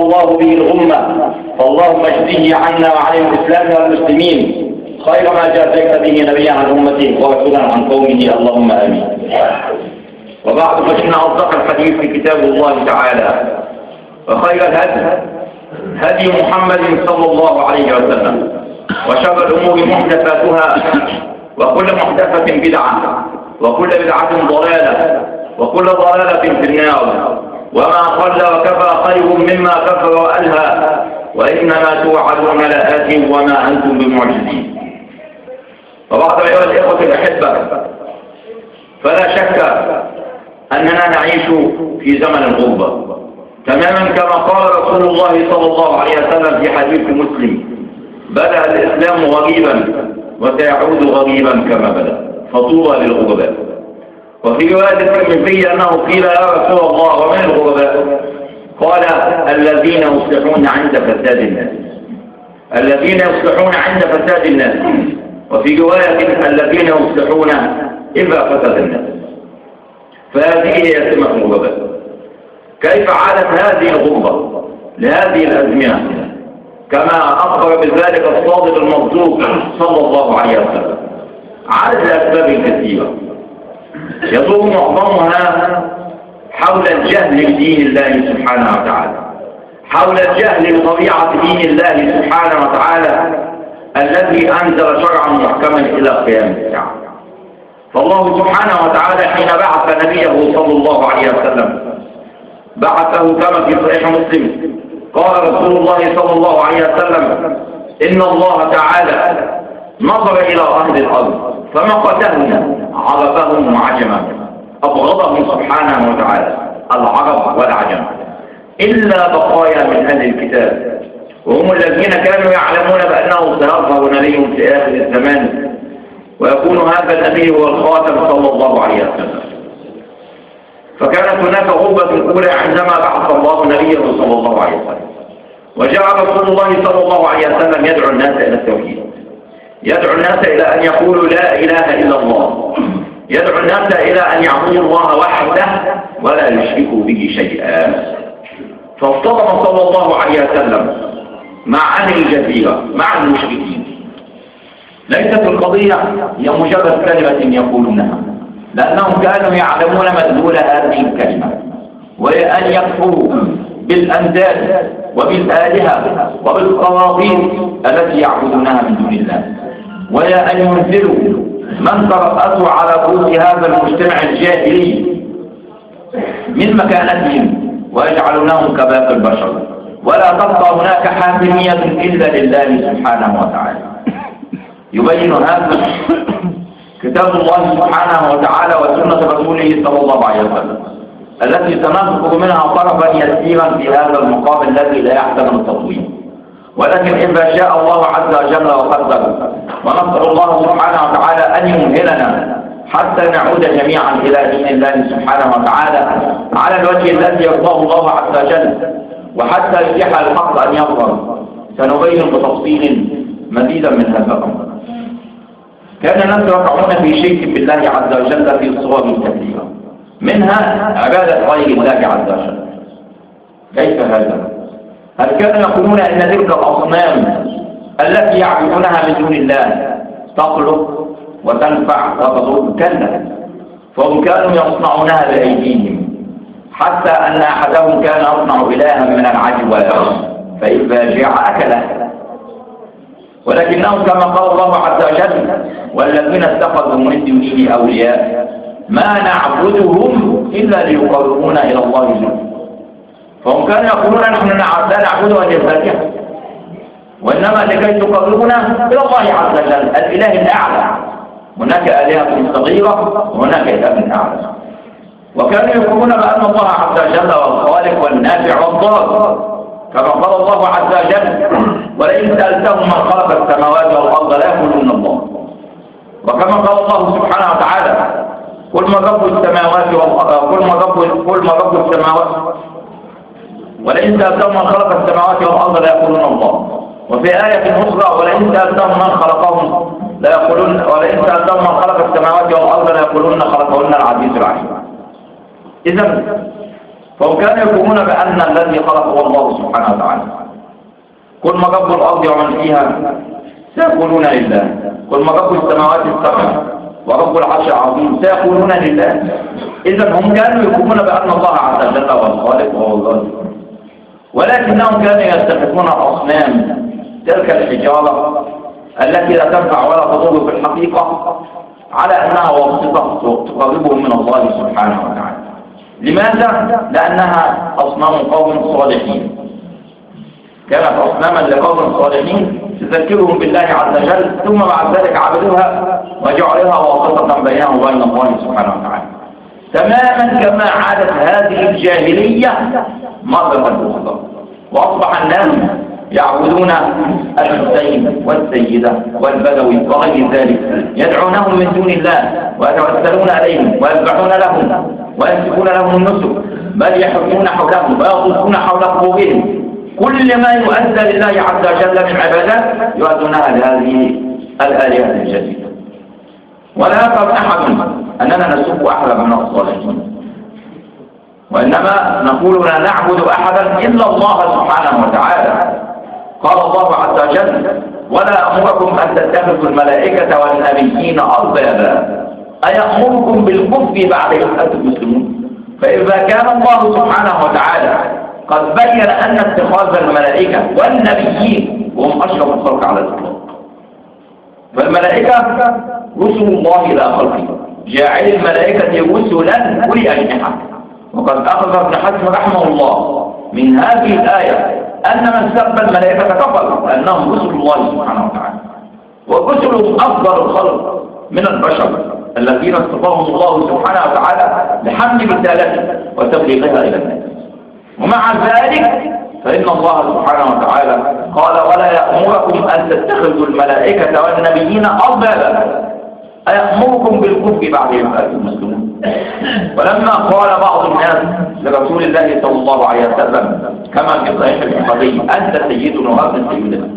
الله به الغمة. فاللهم اجزه عنا وعن الإسلام والمسلمين. خير ما جازيت به نبيا عن أمته ورسولا عن قومه. اللهم آمين. وبعد فإن أصدق الحديث كتاب الله تعالى. وخير الهدي هدي محمد صلى الله عليه وسلم. وشر الأمور محدثاتها. وكل محدثة بدعة. وكل بدعة ضلالة. وكل ضلالة في النار. وما قل وكفى خير مما كفر وألهى. وإنما توعدون لآت وما أنتم بمعجزين. وبعد أيها الإخوة الأحبة فلا شك أننا نعيش في زمن الغربة. تماما كما قال رسول الله صلى الله عليه وسلم في حديث مسلم بدأ الإسلام غريبا وسيعود غريبا كما بدأ فطوبى للغرباء. وفي رواية الترمذي أنه قيل يا رسول الله ومن الغرباء؟ قال الذين يصلحون عند فساد الناس. الذين يصلحون عند فساد الناس. وفي رواية الذين يصلحون إذا فسد الناس. فهذه هي سمة الغرباء. كيف عادت هذه الغربة لهذه الأزمنة؟ كما أخبر بذلك الصادق المصدوق صلى الله عليه وسلم. عادت لأسباب كثيرة. يدور معظمها حول الجهل بدين الله سبحانه وتعالى. حول الجهل بطبيعة دين الله سبحانه وتعالى الذي أنزل شرعا محكما إلى قيام الساعة. فالله سبحانه وتعالى حين بعث نبيه صلى الله عليه وسلم بعثه كما في صحيح مسلم قال رسول الله صلى الله عليه وسلم إن الله تعالى نظر إلى أهل الأرض فما قتلنا عربهم وعجما أبغضهم سبحانه وتعالى العرب والعجم. إلا بقايا من أهل الكتاب وهم الذين كانوا يعلمون بأنه سيظهر نبي في آخر الزمان ويكون هذا النبي هو الخاتم صلى الله عليه وسلم. فكانت هناك غربة أولى عندما بعث الله نبيه صلى الله عليه وسلم. وجعل رسول الله صلى الله عليه وسلم يدعو الناس إلى التوحيد. يدعو الناس إلى أن يقولوا لا إله إلا الله. يدعو الناس إلى أن يعبدوا الله وحده ولا يشركوا به شيئا. فاصطدم صلى الله عليه وسلم مع أهل الجزيرة مع المشركين. ليست القضية هي مجرد كلمة يقولونها لأنهم كانوا يعلمون مدلول هذه الكلمة. وأن يكفروا بالأنداد وبالآلهة وبالقواطين التي يعبدونها من دون الله. ويا أن ينزلوا من ترأسوا على رؤوس هذا المجتمع الجاهلي من مكانتهم ويجعلونهم كباقي البشر. ولا تبقى هناك حاكمية إلا لله سبحانه وتعالى. يبين هذا كتاب الله سبحانه وتعالى وسنة رسوله صلى الله عليه وسلم التي سنذكر منها طرفا يسيرا في هذا المقام الذي لا يحتمل التطويل. ولكن إذا شاء الله عز وجل وقدر ونسأل الله سبحانه وتعالى أن يمهلنا حتى نعود جميعا إلى دين الله سبحانه وتعالى على الوجه الذي يرضاه الله عز وجل وحتى يتيح الحق أن يظهر. سنبين بتفصيل مزيدا من هذا الأمر. كان الناس يقعون في شرك بالله عز وجل في صور كثيرة منها عبادة غير الله عز وجل. كيف هذا؟ هل كانوا يقولون أن تلك الأصنام التي يعبدونها من دون الله تخلق وتنفع وتضر كلا. فهم كانوا يصنعونها بأيديهم. حتى أن أحدهم كان يصنع إلها من العجل والأرض فإذا جاع أكله. ولكنه كما قال الله عز وجل والذين اتخذوا من دونه أولياء ما نعبدهم إلا ليقربونا إلى الله زلفى فهم كانوا يقولون نحن لا نعبد أن الفاتحة وإنما لكي تقربنا إلى الله عز وجل. الإله الأعلى. هناك آلهة صغيرة وهناك إله أعلى. وكانوا يقولون بأن الله عز وجل هو الخالق والنافع والضار. كما قال الله عز وجل ولئن سألتهم من خلق السماوات والأرض لا يقولون الله. وكما قال الله سبحانه وتعالى قل من رب السماوات والأرض قل من رب قل من رب السماوات ولئن سألتهم من خلق السماوات والأرض لا يقولون الله. وفي آية أخرى ولئن سألتهم من خلقهم لا يقولون ولئن سألتهم من خلق السماوات والأرض لا يقولون خلقهن العزيز العليم إذا فهم كانوا يقولون بأن الذي خلق هو الله سبحانه وتعالى. كل ما رب الأرض ومن فيها؟ سيقولون لله. كل ما رب السماوات السبع ورب العرش العظيم؟ سيقولون لله. إذا هم كانوا يقولون بأن الله عز وجل هو الخالق وهو الرازق ولكنهم كانوا يستخدمون الأصنام تلك الحجارة التي لا تنفع ولا تضر في الحقيقة على أنها واسطة تقربهم من الله سبحانه وتعالى. لماذا؟ لأنها أصنام قوم صالحين. كانت أصناما لقوم صالحين تذكرهم بالله عز وجل ثم بعد ذلك عبدوها وجعلها واسطة بينهم وبين الله سبحانه وتعالى. تماما كما عادت هذه الجاهلية مرة أخرى. وأصبح الناس يعبدون الحسين والسيدة والبدوي وغير ذلك يدعونهم من دون الله ويتوسلون عليهم ويذبحون لهم ويمسكون لهم النسك بل يحكمون حولهم ويطوفون حول قبورهم كل ما يؤدى لله عز وجل من عبادات يؤدونها لهذه الآلهة الجديدة. ولا يقرب أحد أننا نسب أحدا من الصالحين وإنما نقول لا نعبد أحدا إلا الله سبحانه وتعالى. قال الله عز وجل ولا أمركم أن تتخذوا الملائكة والنبيين أربابا. أيأمركم بالكفر بعد إذ أنتم المسلمون فإذا كان الله سبحانه وتعالى قد بين أن اتخاذ الملائكة والنبيين وهم أشرف الخلق على الإطلاق. فالملائكة رسل الله إلى خلقه. جاعل الملائكة رسلا أولي أجنحة. وقد أخذ ابن حزم رحمه الله من هذه الآية أن من سب الملائكة كفر لأنهم رسل الله سبحانه وتعالى. ورسلهم أفضل الخلق من البشر الذين اصطفاهم الله سبحانه وتعالى لحمل رسالته وتبليغها إلى الناس. ومع ذلك فإن الله سبحانه وتعالى قال ولا يأمركم أن تتخذوا الملائكة والنبيين أربابا. أيأمركم بالكفر بعد إذ المسلمون ولما قال بعض الناس لرسول الله صلى الله عليه وسلم كما في صحيح البخاري أنت سيدنا وأنت سيدنا.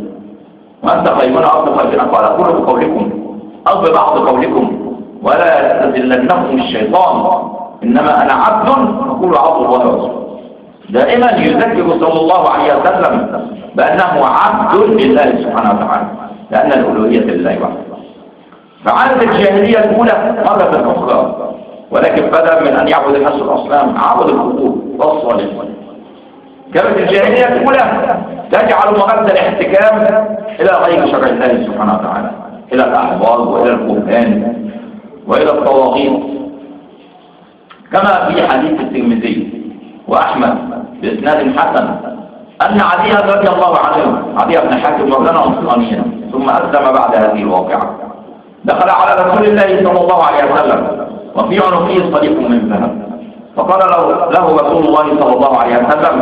وأنت خيرنا وأنت خيرنا قال قولوا بقولكم أو ببعض قولكم ولا يستذلنكم الشيطان. إنما أنا عبد أقول عبد الله ورسوله. دائما يذكر صلى الله عليه وسلم بأنه عبد لله سبحانه وتعالى لأن الألوهية لله وحده. فعادت الجاهلية الأولى مرة أخرى ولكن بدلا من أن يعبد الناس الأصنام عبد القبور والصالحين كانت الجاهلية الأولى تجعل مرد الاحتكام إلى غير شرع الله سبحانه وتعالى إلى الأحبار وإلى القرآن وإلى الطواغيت. كما في حديث الترمذي وأحمد بإسناد حسن. أن علي رضي الله عنه علي بن حاتم مولانا نصرانيا ثم أسلم بعد هذه الواقعة. دخل على رسول الله صلى الله عليه وسلم وفي عنقه صديق من ذهب. فقال له, له رسول الله صلى الله عليه وسلم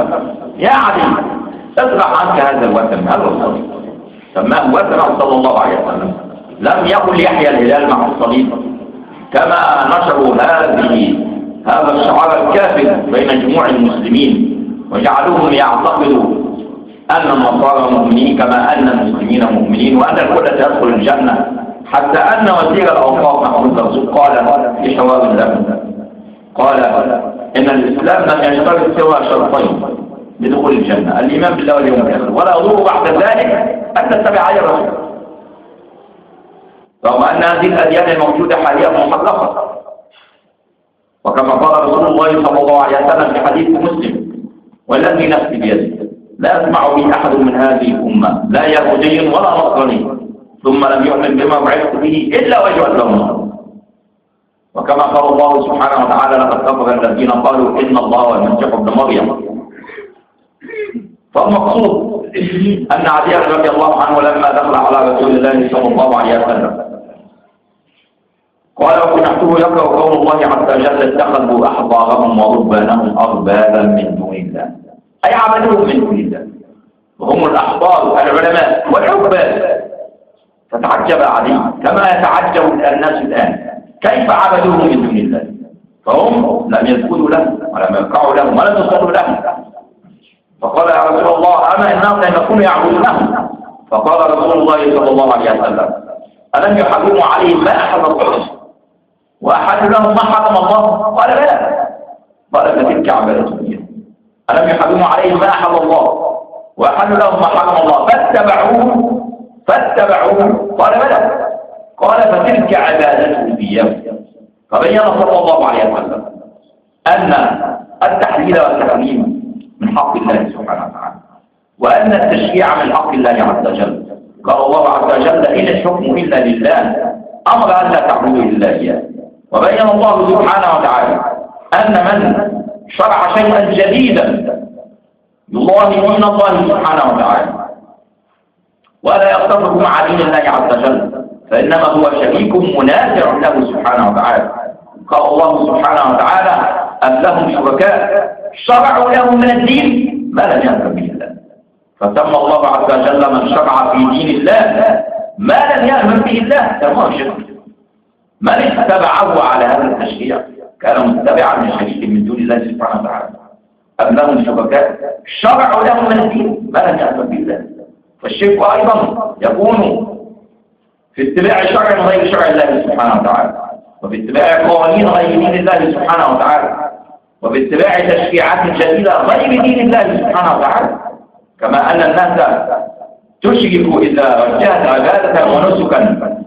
يا علي ازرع عنك هذا الوثن هذا الصليب سماه وثنا صلى الله عليه وسلم. لم يقل يحيى الهلال مع الصليب كما نشروا هذه هذا الشعار الكافر بين جموع المسلمين. وجعلوهم يعتقدوا أن النصارى مؤمنين كما أن المسلمين مؤمنين وأن الكل سيدخل الجنة. حتى أن وزير الأوقاف محمود مرزوق قال في حوار له قال إن الإسلام لم يشترط سوى شرطين لدخول الجنة الإيمان بالله واليوم الآخر. ولا يضر بعد ذلك أن تتبع أي رسول. رغم أن هذه الأديان الموجودة حاليا محرفة وكما قال رسول الله صلى الله عليه وسلم في حديث مسلم والذي نفسي بيده. لا يسمع بي أحد من هذه الأمة. لا يهودي ولا نصراني ثم لم يؤمن بما بعثت به إلا وجهت له النار وكما قال الله سبحانه وتعالى لقد كفر الذين قالوا إن الله والمسيح ابن مريم. فالمقصود أن علي رضي الله عنه لما دخل على رسول الله صلى الله عليه وسلم قال وسمعته يقرأ قول الله عز وجل اتخذوا أحبارهم وربانهم أربابا من دون الله. أي عبدوهم من دون الله. وهم الأحبار العلماء والعباد فتعجب علي كما يتعجب الناس الآن. كيف عبدوه من دون الله؟ فهم لم يسجدوا له ولم يركعوا له ولم يصلوا له. فقال يا رسول الله أما الناس لم يكونوا يعبدونه فقال رسول الله صلى الله عليه وسلم ألم يحرموا عليهم ما أحد الله وأحد لهم ما حرم الله. قال بلى. قال فتلك عبادتهم ألم يحرموا عليهم ما أحل الله؟ وأحلوا لهم ما حرم الله. فاتبعوه. فاتبعوه. قال بلى. قال فتلك عبادته إياه فبين صلى الله عليه وسلم أن التحليل والتحريم من حق الله سبحانه وتعالى وأن التشريع من حق الله عز وجل. قال الله عز وجل إن الحكم إلا لله. أمر أن لا تعبدوا إلا إياه. وبين الله سبحانه وتعالى أن من شرع شيئا جديدا يضاهي دين الله سبحانه وتعالى. ولا يتفق مع دين الله عز وجل فإنما هو شريك منازع له سبحانه وتعالى. قال الله سبحانه وتعالى أم لهم شركاء؟ شرعوا لهم من الدين ما لم يأمر به الله. فسمى الله عز وجل من شرع في دين الله ما لم يأمر به الله سماه شرك. من اتبعه على هذا التشريع؟ كان متبعا لشريك من دون الله سبحانه وتعالى. أم لهم شركاء شرعوا لهم من الدين. ما لم يأمر به الله فالشرك أيضا يكون في اتباع شرع غير شرع الله سبحانه وتعالى وفي اتباع قوانين غير دين الله سبحانه وتعالى وفي اتباع تشريعات جديدة غير دين الله سبحانه وتعالى. كما أن الناس تشرك إذا وجهت عبادة ونسكا.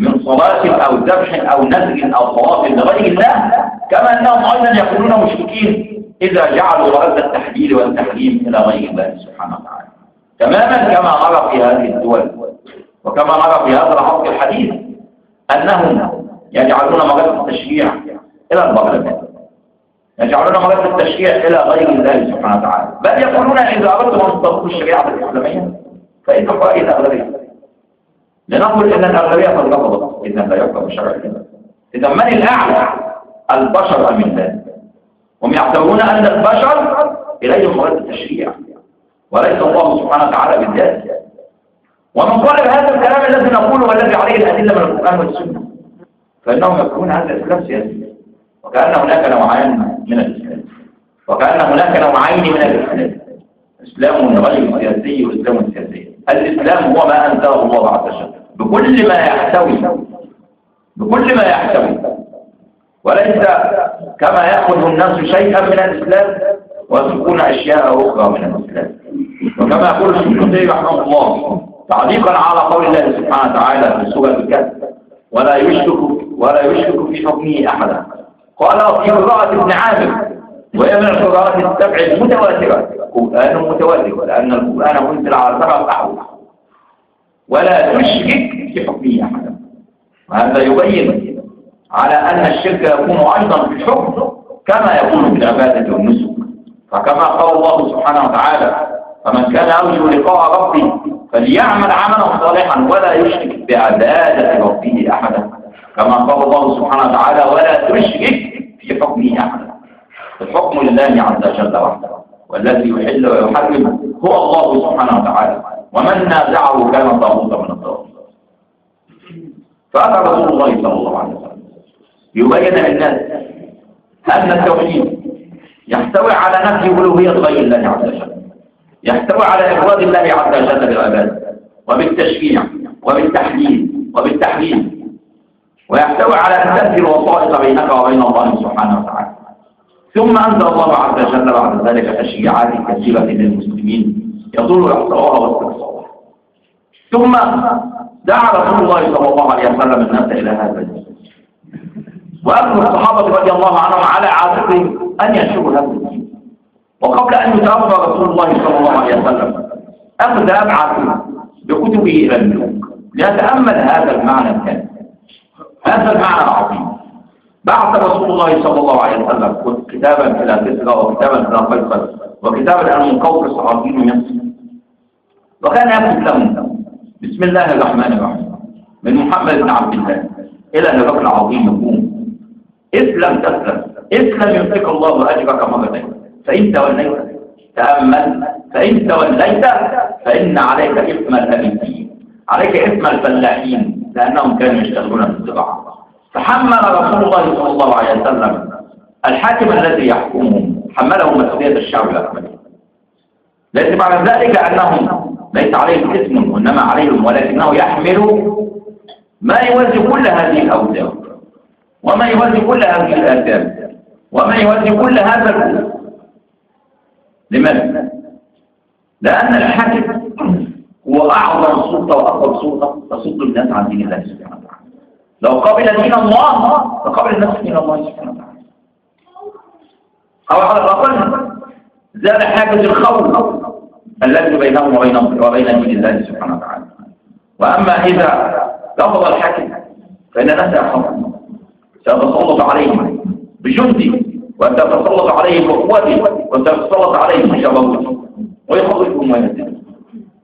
من صلاة أو ذبح أو نذر أو طواف لغير الله كما أنهم أيضا يكونون مشركين إذا جعلوا رد التحليل والتحريم إلى غير الله سبحانه وتعالى. تماما كما نرى في هذه الدول وكما نرى في هذا العصر الحديث أنهم يجعلون مرات التشريع إلى البرلمان يجعلون مرات التشريع إلى غير الله سبحانه وتعالى. بل يقولون إذا أردتم أن تطبقوا الشريعة الإسلامية فإن رأي الأغلبية. لنقول إن الأغلبية قد رفضت إذا لا يحكم شرع الله إذا من الأعلى؟ البشر أم الله؟ هم يعتبرون أن البشر إليهم مرات التشريع وليس الله سبحانه وتعالى بالذات. ومن قال بهذا الكلام الذي نقوله والذي عليه الأدلة من القرآن والسنة فإنهم يكون هذا الإسلام سياسي وكأن هناك نوعين من الإسلام وكأن هناك نوعين من الإسلام. إسلام غير سياسي وإسلام سياسي. الإسلام هو ما أنزله الله عز وجل. بكل ما يحتوي بكل ما يحتوي. وليس كما يأخذ الناس شيئا من الإسلام ويتركون أشياء أخرى من الإسلام. وكما يقول السنة رحمه الله تعليقا على قول الله سبحانه وتعالى في سورة الكهف ولا يشرك ولا يشرك في حكمه أحدا قال في قراءة ابن عامر وهي من القراءات السبع المتواترة قرآن متواتر لأن القرآن أنزل على سبع أحرف. ولا تشرك في حكمه أحدا. وهذا يبين على أن الشرك يكون أيضا في الحكم كما يكون في العبادة والنسك. فكما قال الله سبحانه وتعالى فمن كان يرجو لقاء ربه فليعمل عملا صالحا ولا يشرك بعبادة ربه أحدا. كما قال الله سبحانه وتعالى ولا تشرك في حكمه أحدا. الحكم لله عز وجل وحده والذي يحل ويحرم هو الله سبحانه وتعالى. ومن نازعه كان طاغوتا من الطاغوت. فأتى رسول الله صلى الله عليه وسلم. يبين للناس أن التوحيد يحتوي على نفي ألوهية غير الله عز وجل. يحتوي على إفراد الله عز وجل بالعبادة وبالتشريع وبالتحليل وبالتحليل. ويحتوي على تسد الوسائط بينك وبين الله سبحانه وتعالى. ثم أنزل الله عز وجل بعد ذلك تشريعات كثيرة للمسلمين. يطول احتواها واستقصاها ثم دعا رسول الله صلى الله عليه وسلم الناس إلى هذا الدين وأكثر الصحابة رضي الله عنهم على عاتقهم أن ينشروا هذا الدين وقبل أن يتوفى رسول الله صلى الله عليه وسلم أخذ أبعث بكتبه إلى الملوك ليتأمل هذا المعنى الثاني. هذا المعنى العظيم. بعث رسول الله صلى الله عليه وسلم كتابا إلى كسرى وكتابا إلى قيصر إلى المقوقس عظيم مصر وكان يكتب لهم بسم الله الرحمن الرحيم من محمد بن عبد الله إلى هرقل العظيم يقوم اسلم تسلم اسلم يعطيك الله أجرك مرتين فإن توليت تأمل فإن توليت فإن عليك إثم الأبيين عليك إثم الفلاحين لأنهم كانوا يشتغلون في الزراعة فحمل رسول الله صلى الله عليه وسلم الحاكم الذي يحكمهم حمله مسؤولية الشعب الأكبر ليس معنى ذلك أنهم ليس عليهم اسم وإنما عليهم ولكنه يحمل ما يوازي كل هذه الأوزار وما يوازي كل هذه الآثام وما يوازي كل هذا الكفر لماذا؟ لأن الحاكم هو أعظم سلطة وأقوى سلطة تصد الناس عن دين الله سبحانه وتعالى. لو قبل دين الله لقبل الناس دين الله سبحانه وتعالى. أو على الأقل زال حاجز الخوف الذي بينهم وبين وبين دين الله سبحانه وتعالى. وأما إذا رفض الحاكم فإن الناس يخافون سيتسلط عليهم بجندي وسيتسلط عليهم بقوته وسيتسلط عليهم بشبابته ويخوفهم ويهددهم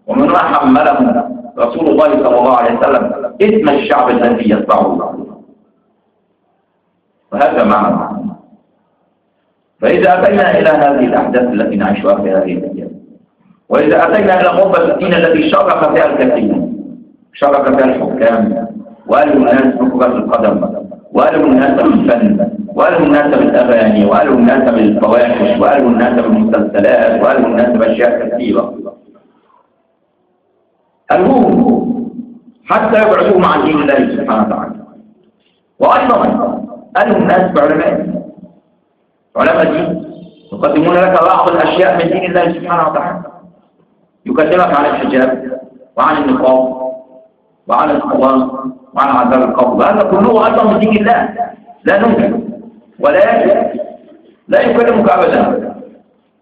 ومن ما حملهم رسول الله صلى الله عليه وسلم اسم الشعب الذي يتبعه وهذا معنى. فإذا أتينا إلى هذه الأحداث التي نعيشها في هذه الأيام وإذا أتينا إلى غربة الدين التي شارك فيها الكثير شارك فيها الحكام وقالوا الناس بكرة القدم وقالوا الناس بالفن وقالوا الناس بالأغاني وقالوا الناس بالفواحش وقالوا الناس بالمسلسلات وقالوا الناس بأشياء كثيرة. ألوهم حتى يبعدوهم عن دين الله سبحانه وتعالى. وأيضا قالوا الناس بعلماء. علماء الدين يقدمون لك بعض الأشياء من دين الله سبحانه وتعالى. يكلمك عن الحجاب وعن النقاب وعن الصلاة وعن عذاب القبر. هذا كله أيضا من دين الله. لا ننكر. ولكن لا يكلمك أبدا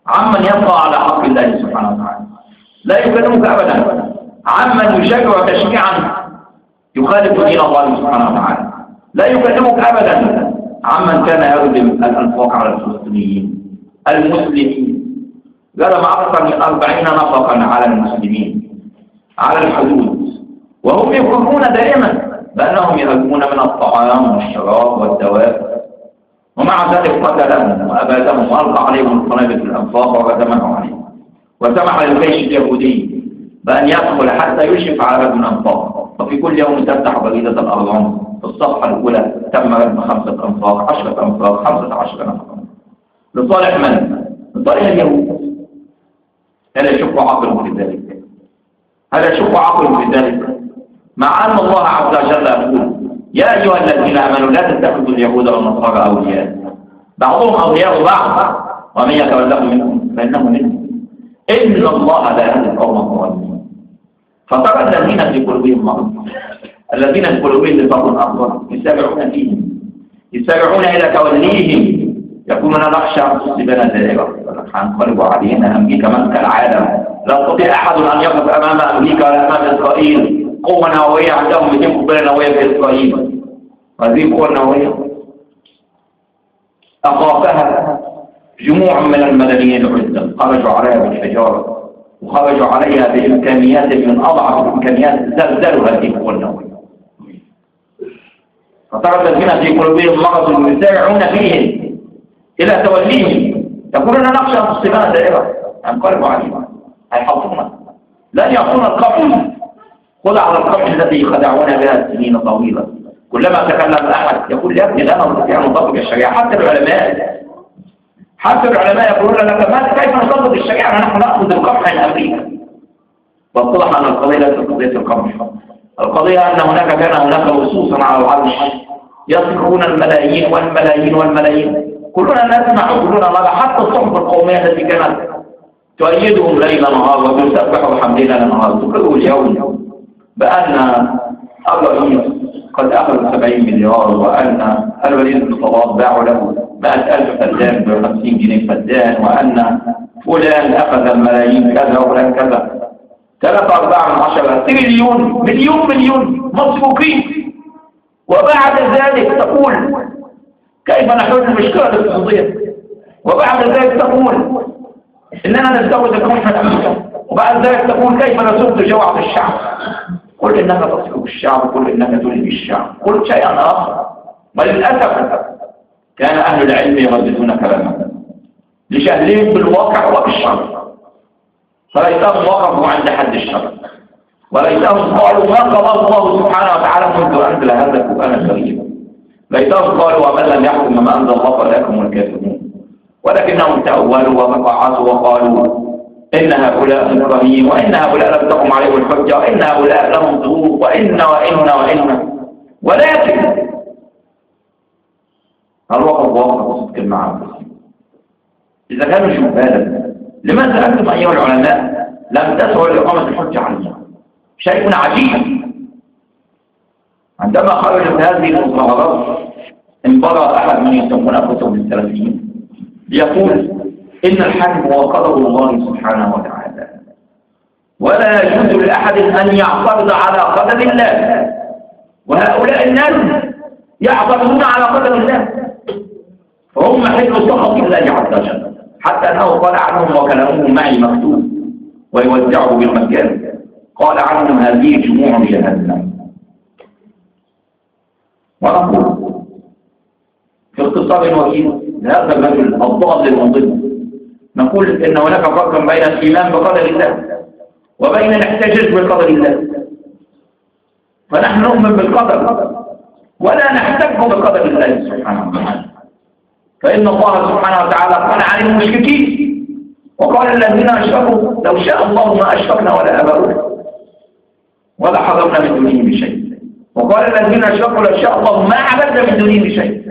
عمن يبقى على حق الله سبحانه وتعالى. لا يكلمك أبدا عمن يشجع تشجيعا يخالف دين الله سبحانه وتعالى. لا يكلمك أبدا عمن كان يردم الأنفاق على الفلسطينيين المسلمين. جرم أكثر من أربعين نفقا على المسلمين. على الحدود. وهم يفرقون دائما. بأنهم يهجمون من الطعام والشراب والدواء. ومع ذلك قتلهم وأبادهم وألقى عليهم القنابل في الأنفاق وردمهم عليهم. وسمح للجيش اليهودي بأن يدخل حتى يشرف على رجل الأنفاق وفي كل يوم تفتح بريدة في الصفحة الأولى تم رسم خمسة أنفاق عشرة أنفاق خمسة عشر أنفاق. لصالح من؟ لصالح اليهود. هل يشك عقله في ذلك؟ هل يشك عقله في ذلك؟ مع أن الله عز وجل يقول يا أيها الذين آمنوا لا تتخذوا اليهود والنصارى أولياء. بعضهم أولياء بعض. ومن يتولهم منهم؟ فإنه منهم. إن الله لا يهدي القوم الظالمين. فترى الذين في قلوبهم مرض. الذين قلوبهم نفاق أكبر يسارعون فيهم يسارعون إلى توليهم يقولون نخشى أن تصيبنا دائرة حنقلب علينا أمريكا من كالعادة. لا يستطيع أحد أن يقف أمام أمريكا ولا أمام إسرائيل. قوة نووية عندهم 200 قنبلة نووية في إسرائيل. هذه القوة النووية أخافها جموع من المدنيين عزة خرجوا عليها بالحجارة. وخرجوا عليها بإمكانيات من أضعف الإمكانيات زلزلوا هذه القوة النووية. فترى الذين في قلوبهم مرض يسارعون فيهم إلى توليهم. يقولون نخشى أن تصيبنا دائرة. ينقلبوا عليها هيحطونا لن يعطونا القبول خذ على القبح الذي خدعونا بها سنين طويلة. كلما تكلم أحد يقول يا ابني لا نستطيع أن نطبق الشريعة. حتى العلماء. حتى العلماء يقولون لك ما كيف نطبق الشريعة؟ نحن نأخذ القبح من أمريكا. واتضح أن القضية ليست قضية القبح القضية أن هناك كان هناك لصوصا على العرش. يصرخون الملايين والملايين والملايين. كلنا نسمع كلنا نرى. حتى الصحف القومية التي كانت تؤيدهم ليل نهار وتسبح بحمد ليل نهار. تقول اليوم بأن الرئيس قد أخذ 70 مليار وأن الوليد بن طلاب باع له 100000 فدان ب 50 جنيه فدان وأن فلان أخذ الملايين كذا وفلان كذا. ثلاثة أربعة من عشرة تريليون مليون مليون مسبوقين وبعد ذلك تقول كيف نحل المشكلة الاقتصادية وبعد ذلك تقول إننا نستورد القمح من أمريكا وبعد ذلك تقول كيف نسد جوعة الشعب؟ قل إنك تصلب الشعب قل إنك تلهي الشعب. قل شيئا آخر. وللأسف كان أهل العلم يرددون كلامه لجهلهم بالواقع وبالشر. فليتهم وقفوا عند حد الشر. وليتهم قالوا ما قضى الله سبحانه وتعالى منذ أنزل هذا القرآن الكريم ليتهم قالوا ومن لم يحكم ما أنزل الله فليكم الكافرون ولكنهم تأولوا وتقاعسوا وقالوا إن هؤلاء مكرهين وإن هؤلاء لم تقم عليهم الحجة وإن هؤلاء لهم ظروف وإن وإن وإن. ولكن الوقت واقع صدق المعارف إذا كانوا شبالا لماذا أنتم أيها العلماء؟ لم تسعوا لإقامة الحجة عليها. شيء عجيب. عندما خرجت هذه المظاهرات انبرى أحد من يسمون أنفسهم بالسلفيين ليقول إن الحكم هو قدر الله سبحانه وتعالى. ولا يجوز لأحد أن يعترض على قدر الله. وهؤلاء الناس يعترضون على قدر الله. فهم حل سخط الله عز وجل. حتى أنه قال عنهم وكلامهم معي مكتوب ويوزعه بالمكان. قال عنهم هذه جموع جهنم. ونقول في اختصار وكيل لهذا الرجل الضال المنضد نقول إن هناك فرقا بين الإيمان بقدر الله وبين الاحتجاج بقدر الله. فنحن نؤمن بالقدر ولا نحتج بقدر الله سبحانه وتعالى. فإن الله سبحانه وتعالى قال عن المشركين وقال الذين أشركوا لو شاء الله ما أشركنا ولا أبرونا ولا حضرنا من دونه بشيء. وقال الذين أشركوا لو شاء الله ما عبدنا من دونه بشيء.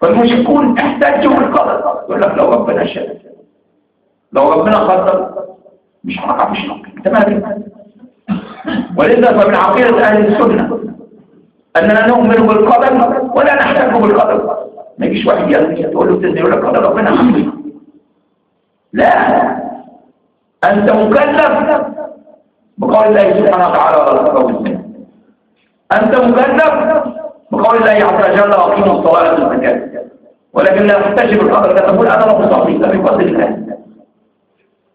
فالمشركون احتجوا بالقدر. يقول لك لو ربنا شاء. لو ربنا قدر مش هنقع في شرك تمام ولذا فمن عقيدة أهل السنة أننا نؤمن بالقدر ولا نحتاج بالقدر. ما يجيش واحد يقول له تزني يقول لك قدر ربنا عمي. لا. أنت مكلف. بقول الله سبحانه وتعالى ولا أنت مكلف. بقول الله عز وجل وأقيموا الصلاة والزكاة. ولكن لا تحتجب القدر لا تقول أنا أصلي إلا بفضل الله.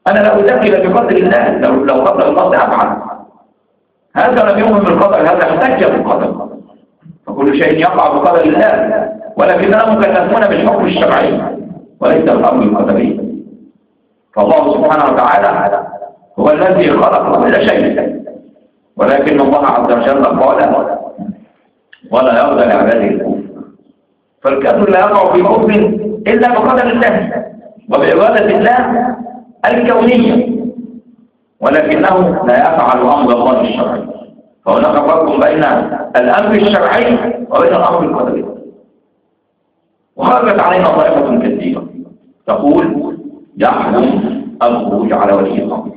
أنا لا إلا بفضل الله لو لو قدر الله أفعل. هذا لم يؤمن بالقدر هذا احتج بالقدر. فكل شيء يقع بقدر الله. ولكننا مكلفون بالحكم الشرعي وليس الأمر القدري. فالله سبحانه وتعالى هو الذي خلق كل شيء. ولكن الله عز وجل قال ولا يرضى لعباده الكفر فالكافر لا يقع في كفر إلا بقدر الله وبإرادة الله الكونية. ولكنه لا يفعل أمر الله الشرعي. فهناك فرق بين الأمر الشرعي وبين الأمر القدري. وخرجت علينا طائفة كثيرة. تقول يحرم الخروج على ولي الأمر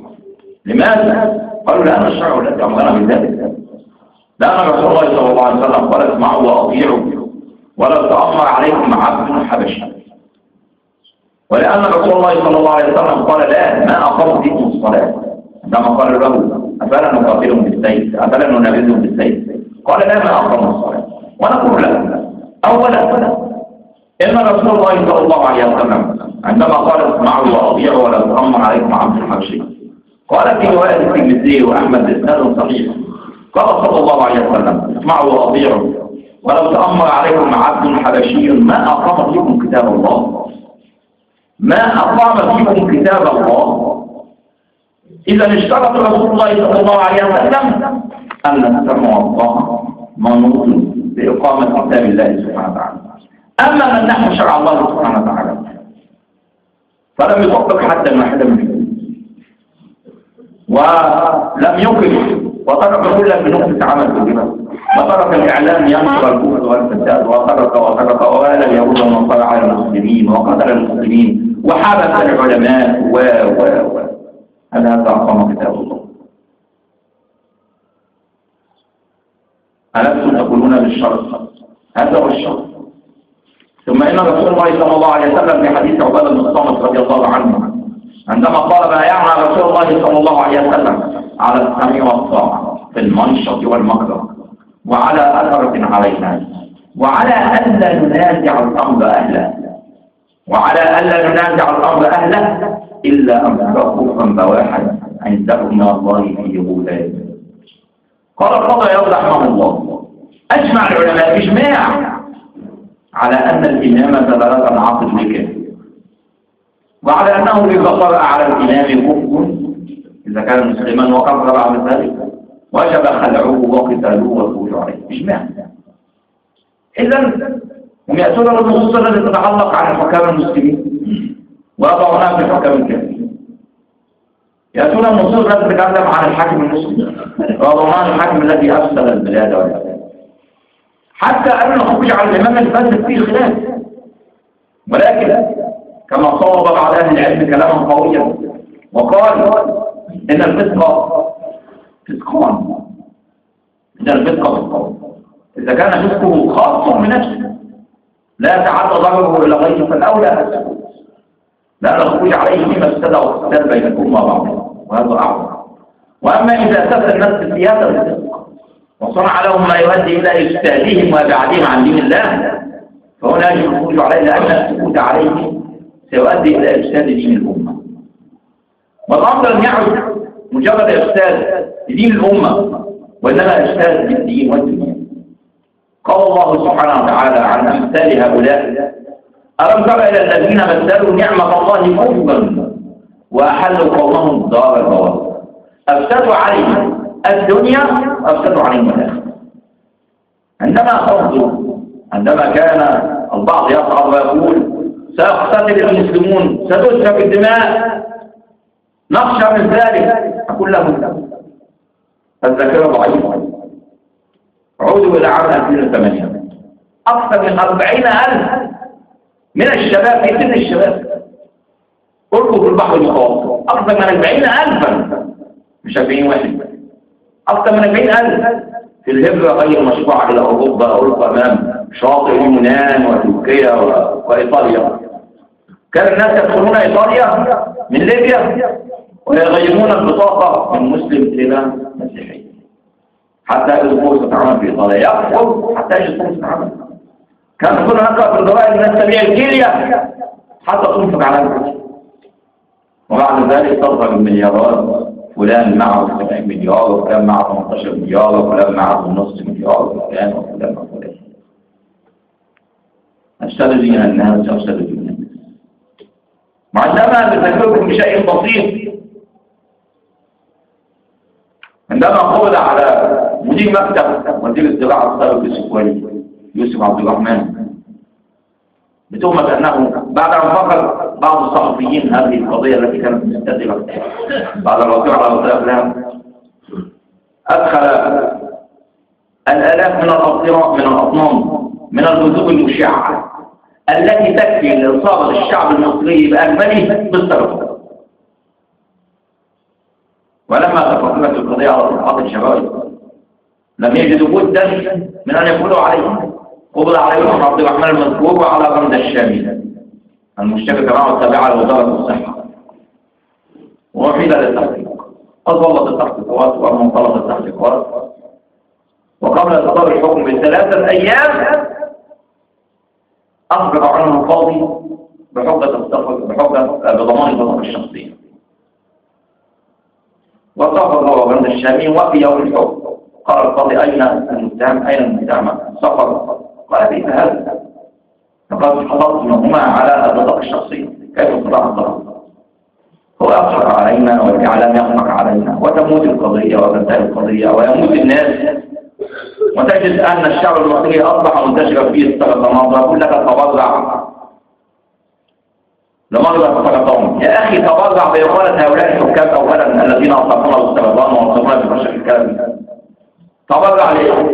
لماذا؟ قالوا لأن الشرع الذي أمرنا من ذلك لأن رسول الله صلى الله عليه وسلم قال اسمعوا وأطيعوا ولو تأمر عليكم عبد حبشي ولأن رسول الله صلى الله عليه وسلم قال لا ما أقام فيكم الصلاة. عندما قال له أفلا نقاتلهم بالسيف؟ أفلا ننابذهم بالسيف؟ قال لا ما أقام الصلاة. ونقول له أولا إن رسول الله صلى الله عليه وسلم عندما قال اسمعوا وأطيعوا ولا تأمر عليكم عبد الحبشي قال في رواية الترمذي وأحمد بإسناد صحيح. قال صلى الله عليه وسلم اسمعوا وأطيعوا ولو تأمر عليكم عبد حبشي ما أقام فيكم كتاب الله؟ ما أقام فيكم كتاب الله؟ إذا اشترط رسول الله صلى الله عليه وسلم أن السمع والطاعة منوط بإقامة كتاب الله سبحانه وتعالى. أما من نحو شرع الله سبحانه وتعالى. فلم يطبق حتى واحدا منهم. ولم يكف وترك كل بنقطة عمل بالربا وترك الإعلام ينشر الكفر والفساد وترك وترك ووالى اليهود والنصارى على المسلمين وقتل المسلمين وحبس العلماء و و و. هذا أقام كتاب الله. ألستم تقولون بالشرط؟ هذا هو الشرط. ثم إن رسول الله صلى الله عليه وسلم في حديث عبادة بن الصامت رضي الله عنه عندما قال بايعنا رسول الله صلى الله عليه وسلم على السمع والطاعة في المنشط والمكره وعلى أثرة علينا وعلى ألا ننازع الأمر أهله وعلى ألا ننازع الأمر أهله إلا أن ترى كفرا بواحا عندهم من الله في غولان قال القضاء يوضح رحمه الله. أجمع العلماء إجماع على أن الإمامة لا تنعقد بكافر وعلى أنه إذا قرأ على الإمام كفر إذا كان مسلما وكفر بعد ذلك وجب خلعه وقتاله والخروج عليه. إجماع إذا هم يأتون بالنصوص التي تتعلق عن الحكام المسلمين. ويضعونها في الحكام الكافرين. يأتون النصوص التي تتكلم عن الحاكم المسلم. ويضعونها الحاكم الذي أفسد البلاد والعباد حتى أن الخروج على الإمام الفاسد فيه خلاف ولكن كما صوب بعض أهل العلم كلاما قويا وقال إن الفسق فسقان. إن الفسق فسقان. إذا كان فسقه خاص بنفسه لا يتعدى ضرره إلى غيره فالأولى السكوت لأن الخروج عليه فيما ابتدى واقتتال بين الأمة وبعضها وهذا أعظم. وأما إذا سفر الناس بسياسة وصنع لهم ما يؤدي إلى إجتهادهم وإبعادهم عن دين الله فهنا يجب الخروج عليه لأن السكوت عليه سيؤدي إلى إفساد دين الأمة. والأمر لم يعد مجرد إفساد لدين الأمة وإنما إفساد للدين والدنيا. قال الله سبحانه وتعالى عن أمثال هؤلاء ألم تر إلى الذين بدلوا نعمة الله كفرا وأحلوا قومهم دار البوار أفسدوا عليهم الدنيا أفسدوا عليهم الآخرة عندما خرجوا عندما كان البعض يصعد ويقول سيقتتل المسلمون ستسفك الدماء. نخشى من ذلك. أقول لهم الذاكرة ضعيفة. عودوا إلى عام 2008 أكثر من 40000 من الشباب في سن الشباب. ألقوا في البحر المتوسط. أكثر من 40000 مش 40 واحد. أكثر من 40000 في الهجرة غير مشروعة إلى أوروبا أوروبا أمام شاطئ اليونان وتركيا وإيطاليا. كان الناس يدخلون إيطاليا من ليبيا ويغيرون البطاقة من مسلم إلى مسيحي. حتى يجد فرصة عمل في إيطاليا. يأخذ حتى يجد فرصة عمل كان كنا نقرأ في الجوائز الناس تبيع الكيليا. حتى تنفق على الوجه وبعد ذلك تظهر المليارات. فلان معه 70 مليار وفلان معه 18 مليار وفلان معه نص مليار وفلان وفلان وفلان. أشتغل دين الناس دين الناس. وعندما بذكركم بشيء بسيط. عندما قبض على مدير مكتب مدير الزراعة السابق السكواني يوسف عبد الرحمن بتهمة أنه بعد أن فقد بعض الصحفيين هذه القضية التي كانت مستدرة بعد الرجوع على وزارة الأفلام أدخل الآلاف من الأطراء من الأطنان من البذور المشعة التي تكفي لإصابة الشعب المصري بأكمله بالسرطان ولما تفقدت القضية على صفحات الشرائط لم يجدوا بدا من أن يقولوا عليه قبض عليه عبد الرحمن المذكور وعلى غمد الشامي المشتبك معه التابعة لوزارة الصحة. وحيد للتحقيق. ظلت التحقيقات ومنطلق التحقيقات وقبل إصدار الحكم بثلاثة أيام أخبر عنه القاضي بحجة بحجة بضمان البطاقة الشخصية وسافر هو عند الشامي وفي يوم الحكم. قال القاضي أين المتهم؟ أين المتهم؟ سفر كيف هذا فقد حصلت منهما على البطاقة الشخصية كيف صلاح الضرر هو يضحك علينا والإعلام يضحك علينا وتموت القضية وتنتهي القضية ويموت الناس. وتجد أن الشعب المصري أصبح منتشرا فيه السرطانات ويقول لك تبرع لمرضى السرطان يا أخي تبرع بإقالة هؤلاء الحكام أولا الذين أصابونا بالسرطان وأصابونا بفشل الكلام تبرع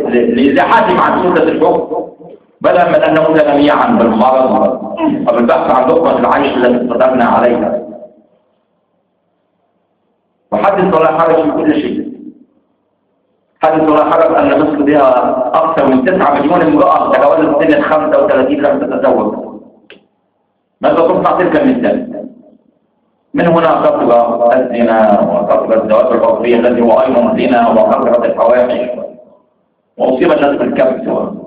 لإزاحتهم عن سلطة الحكم. بدلا من أن نموت جميعا بالمرض وبالبحث عن لقمة العيش التي قدرنا عليها. وحدث ولا حرج في كل شيء. حدث ولا حرج أن مصر بها أكثر من 9 مليون امرأة تجاوزت سن ال 35 لم تتزوج. ماذا تصنع تلك النساء؟ من هنا كثرة الزنا وكثرة الزواج العرفية الذي هو أيضا زنا وكثرة الفواحش. وأصيب الناس بالكبت.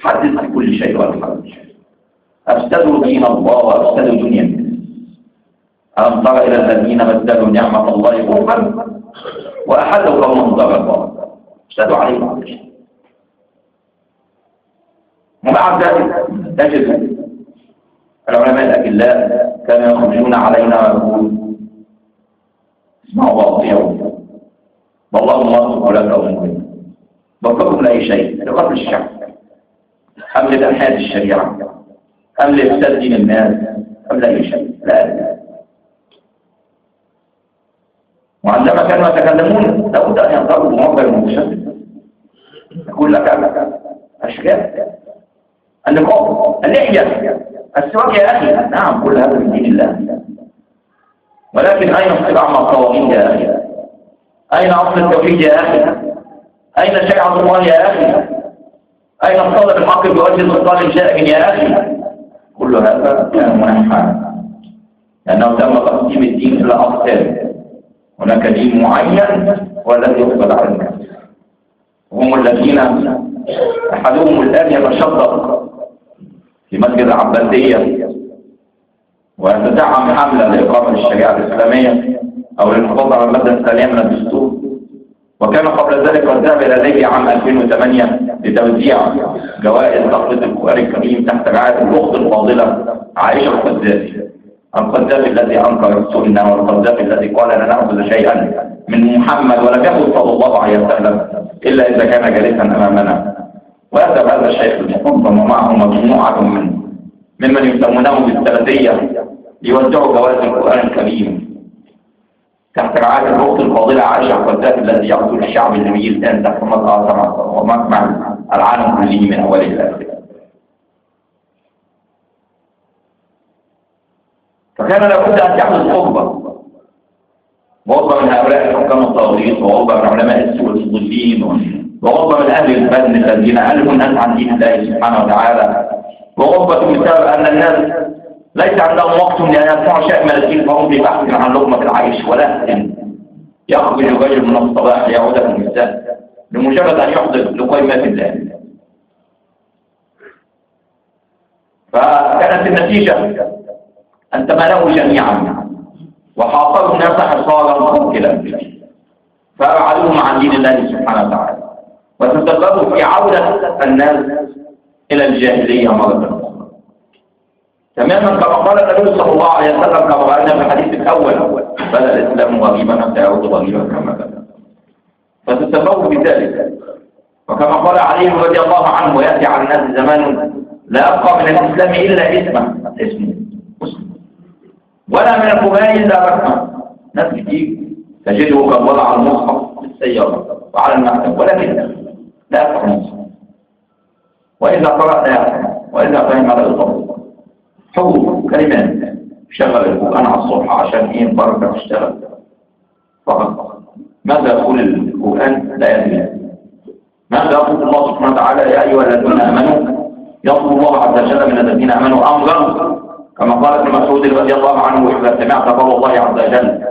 حدث كل شيء ولا حرج. أفسدوا دين الله وأفسدوا دنيا. ألم تر إلى الذين بدلوا نعمة الله كفرا وأحدوا قومهم ضربا. اشتدوا عليهم شيء. ومع ذلك تجد العلماء الأجلاء كانوا يخرجون علينا ويقول اسمعوا واطيعوا والله الله ولا تؤمنون بكرهم لأي شيء. لقتل الشعب. أم لإلحاد الشريعة أم لإفساد دين الناس أم لأي شيء لا. وعندما كانوا يتكلمون لابد أن ينظروا بموقع المتشدد. يقول لك أشكال. النقاب اللحية. السواك يا أخي. نعم كل هذا من دين الله. ولكن أين الصراع مع الطواغيت يا أخي؟ أين أصل التوحيد يا أخي؟ أين شريعة الله يا أخي؟ أين الصادق الحق بوجه السلطان الجائر يا أخي؟ كل هذا كان منحا. لأنه تم تقسيم الدين إلى أقسام هناك دين معين والذي يقبل على الناس هم الذين أحدهم الآن يتشدق في مسجد العباسية. ويتدعم حملة لإقامة الشريعة الإسلامية أو للحفاظ على المادة الثانية من الدستور. وكان قبل ذلك قد ذهب إلى ليبيا عام 2008 لتوزيع جوائز تقليد القرآن الكريم تحت رعاية الأخت الفاضلة عائشة القذافي القذافي الذي أنكر السنة والقذافي الذي قال لا نأخذ شيئا من محمد ولم يقل صلى الله عليه وسلم إلا إذا كان جالسا أمامنا. وأتى هذا الشيخ المحترم ومعه مجموعة من ممن يسمونه بالسلفية ليوزعوا جوائز القرآن الكريم تحت رعاية الأخت الفاضلة عائشة القذافي الذي يقتل الشعب الليبي الآن تحت مطعم ومجمع العالم كله من أوله إلى آخره. فكان لابد أن تحدث خطبة وغضب من هؤلاء الحكام الطاغيت وغضب من علماء السوء المضلين وغضب من أهل الفن الذين ألفوا الناس عن دين الله سبحانه وتعالى. وغضب بسبب أن الناس ليس عندهم وقت لأن يسمعوا شيء من الدين فهم في بحث عن لقمة العيش ولكن يخرج الرجل من الصباح ليعود في المساء لمجرد أن يحضر لقيمة الله. فكانت النتيجة أن تمنوا جميعا. وحاصروا الناس حصارا قاتلا فأبعدوهم عن دين الله سبحانه وتعالى. وتسببوا في عودة الناس إلى الجاهلية مرة أخرى. تماما كما قال النبي صلى الله عليه وسلم كما قالنا في الحديث الأول بدأ الإسلام غريبا حتى يعود غريبا كما بدأ فتسببوا في ذلك. وكما قال علي رضي الله عنه يأتي على الناس زمان لا يبقى من الإسلام إلا اسمه اسمه مسلم. ولا من القرآن إلا رحمة. ناس كتير تجده قد وضع المصحف في السيارة وعلى المكتب ولكن لا يفهم المصحف وإذا قرأ لا وإذا فهم على الضبط حروف كلمات شغل القرآن على الصبح عشان إيه؟ بركة تشتغل فقط. ماذا يقول القرآن؟ لا يدري. ماذا يقول الله سبحانه وتعالى؟ يا أيها الذين آمنوا يطلب الله عز وجل من الذين آمنوا أمرا كما قال ابن مسعود رضي الله عنه إذا سمعت قول الله عز وجل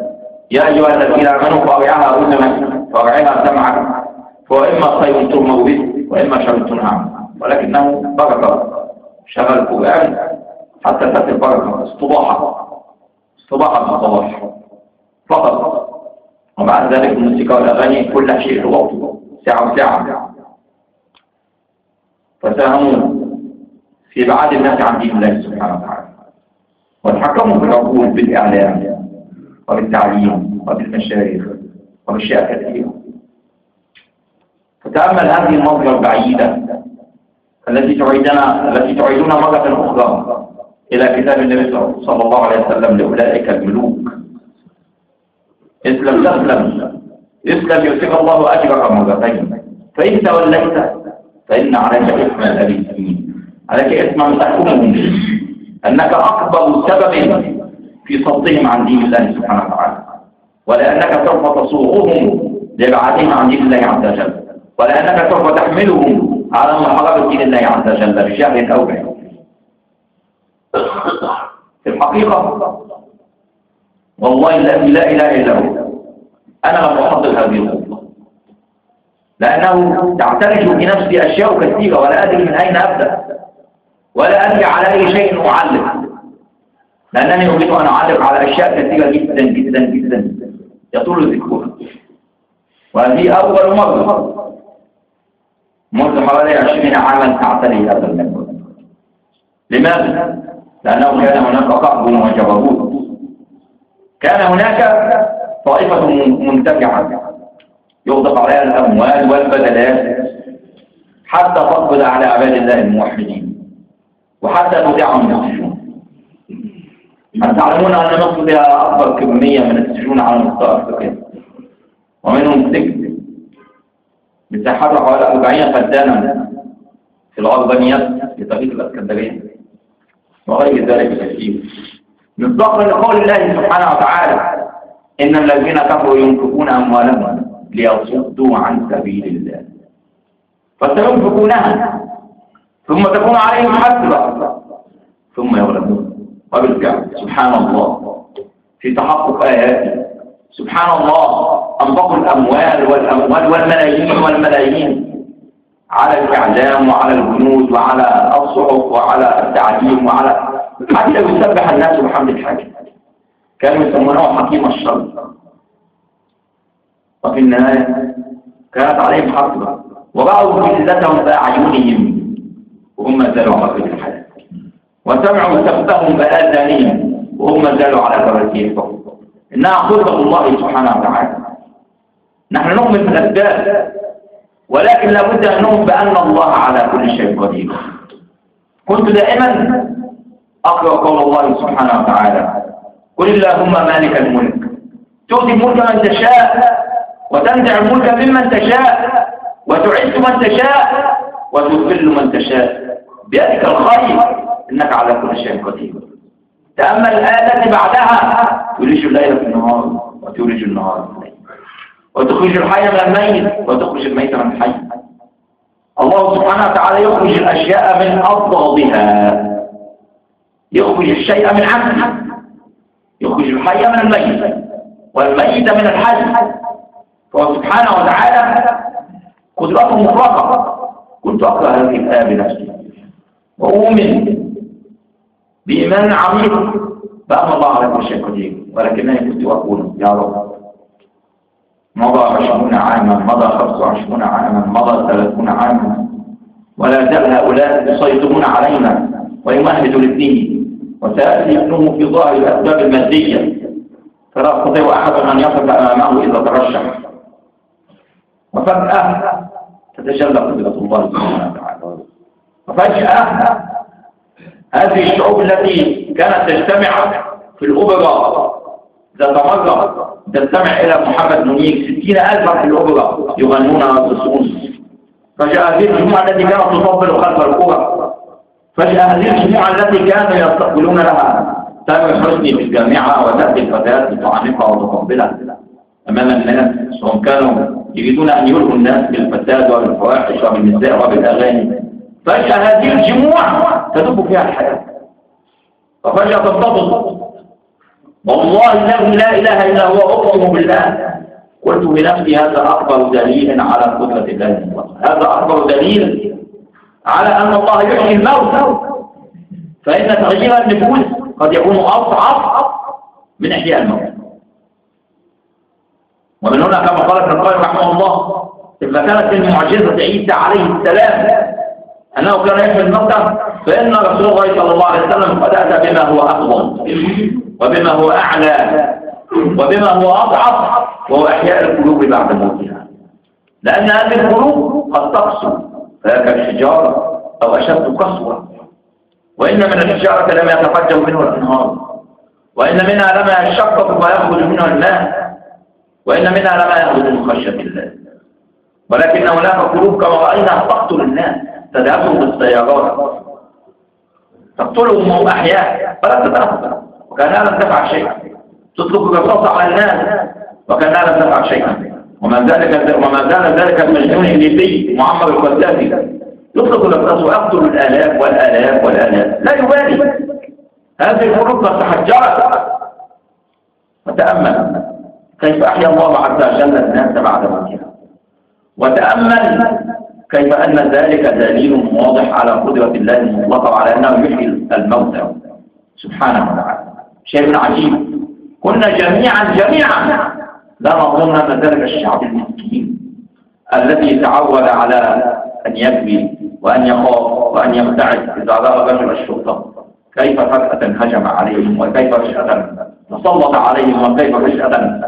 يا أيها الذين آمنوا فأرعها أذنك فأرعها سمعك فإما خير تؤمر به وإما شر عنه. ولكنه بركة شغل القرآن حتى تأتي البركة. اصطباحا اصطباحا الصباح فقط. وبعد ذلك الموسيقى والأغاني كل شيء وقته ساعة وساعة فساهموا في إبعاد الناس عن دين الله سبحانه وتعالى. وتحكموا في العقول بالإعلام وبالتعليم وبالمشايخ وبأشياء كثيرة. فتأمل هذه النظرة البعيدة التي تعيدنا التي تعيدنا مرة أخرى إلى كتاب النبي صلى الله عليه وسلم لأولئك الملوك. اسلم تسلم اسلم يؤتك الله أجرك مرتين فإن توليت فإن عليك إثم الأبيين عليك إثم تحكمهم أنك أكبر سبب في صدهم عن دين الله سبحانه وتعالى. ولأنك سوف تصوغهم لإبعادهم عن دين الله عز وجل. ولأنك سوف تحملهم على محاربة دين الله عز وجل بجهل أو بعيد في الحقيقة والله الذي لا إله إلا هو أنا لم أحضر هذه الخطة لأنه تعترج في نفسي أشياء كثيرة ولا أدري من أين أبدأ ولا أدري على أي شيء أعلق. لأنني أريد أن أعلق على أشياء كثيرة جدا جدا جدا. يطول ذكرها. وهذه أول مرة. منذ حوالي عشرين عاما أعتني هذا المنبر. لماذا؟ لأنه كان هناك قهر وجبروت. كان هناك طائفة منتفعة يغضب عليها الأموال والبدلات حتى تقبض على عباد الله الموحدين. وحتى تدعهم السجون هل تعلمون أن مصر بها أكبر كمية من السجون على مستوى أفريقيا؟ ومنهم سجن. مساحته حوالي 40 فدانا في الغربانيات في طريق الأسكندرية. وغير ذلك كثير. مصداقا لقول الله سبحانه وتعالى إن الذين كفروا ينفقون أموالهم ليصدوا عن سبيل الله. فسينفقونها ثم تكون عليهم حسرة ثم يغلبون. وبالفعل سبحان الله. في تحقق آياته سبحان الله أنفقوا الأموال والأموال والملايين والملايين على الإعلام وعلى الجنود وعلى الصحف وعلى التعليم وعلى حتى يسبح الناس بحمد الحاكم كانوا يسمونه حكيم الشر. وفي النهاية كانت عليهم حرب وبعضوا جلتهم بأعينهم وهم زالوا على قيد الحياة. وسمعوا سبتهم بآذانهم وهم زالوا على كراسيهم إنها خطة الله سبحانه وتعالى. نحن نؤمن بالأسباب ولكن لابد أن نؤمن بأن الله على كل شيء قدير. كنت دائما أقرأ قول الله سبحانه وتعالى. قل اللهم مالك الملك. تؤتي الملك من تشاء وتنزع الملك ممن تشاء وتعز من تشاء وتذل من تشاء. بيدك الخير. إنك على كل شيء قدير. تأمل الآية التي بعدها. تولج الليل في النهار وتولج النهار في الليل. وتخرج الحي من الميت وتخرج الميت من الحي. الله سبحانه وتعالى يخرج الأشياء من أضرابها يخرج الشيء من عمله يخرج الحي من الميت والميت من الحي. فهو سبحانه وتعالى قدرته مطلقة. كنت أقرأ هذه الآية بنفسي. وأؤمن بإيمان عميق بأن الله على كل شيء قدير. ولكنني كنت أقول يا رب مضى عشرون عاما مضى خمس وعشرون عاما مضى ثلاثون عاما. ولا زال هؤلاء يسيطرون علينا ويمهد للدين. وسيأتي ابنه في ظاهر الأسباب المادية. فلا يستطيع أحد أن يقف أمامه إذا ترشح. وفجأة تتجلى قدرة الله سبحانه وتعالى. وفجأة هذه الشعوب التي كانت تجتمع في الأوبرا ذات مرة تستمع إلى محمد منير. ستين ألفا في الأوبرا يغنون ويرقصون فجاء هذه الجموع التي كانت تطبل خلف القرى فجاء هذه الجموع التي كانوا يستقبلون لها. تامر حسني في الجامعة وتأتي الفتاة بتعانقها وتقبلها. أمام الناس وهم كانوا يريدون أن يلهوا الناس بالفساد وبالفواحش وبالنساء وبالأغاني فجأة هذه الجموع تدب فيها الحياة. ففجأة تنتبض والله الذي لا إله إلا هو أقسم بالله. قلت بنفسي هذا أكبر دليل على قدرة الله. هذا أكبر دليل على أن الله يحيي الموت فإن تغيير النفوس قد يكون أصعب من إحياء الموت. ومن هنا كما قال ابن القيم رحمه الله إذا كانت المعجزة عيسى عليه السلام أنه كان يحمل الموتى فإن رسول الله صلى الله عليه وسلم قد أتى بما هو أفضل وبما هو أعلى وبما هو أضعف وهو إحياء القلوب بعد موتها. لأن هذه القلوب قد فهي كالحجارة أو أشد قسوة وإن من الحجارة لما يتفجر منه الأنهار. وإن منها لما يشقق ويخرج منه الماء. وإن منها لما يأخذ من خشية الله. ولكن هناك قلوب كما رأينا تقتل الناس. تذهبهم بالسيارات تقتلهم أحياء. فلا تتأخذ وكانها لم تفعل شيئا. تطلق الرصاص على الناس. وكانها لم تفعل شيئا. وما ذلك وما زال ذلك المجنون الليبي معمر القذافي. يطلق الرصاص ويقتل الآلاف والآلاف والآلاف. لا يبالي. هذه القلوب قد تحجرت. وتأمل. كيف أحيا الله عز وجل الناس بعد موتها. وتأمل كيف أن ذلك دليل واضح على قدرة الله المطلقة وعلى أنه يحيي الموتى سبحانه وتعالى. شيء عجيب. كنا جميعا جميعا لا نظن أن ذلك الشعب المسكين الذي تعود على أن يبكي وأن يخاف وأن يبتعد إذا رأى رجل الشرطة. كيف فجأة هجم عليهم وكيف فجأة تسلط عليهم وكيف فجأة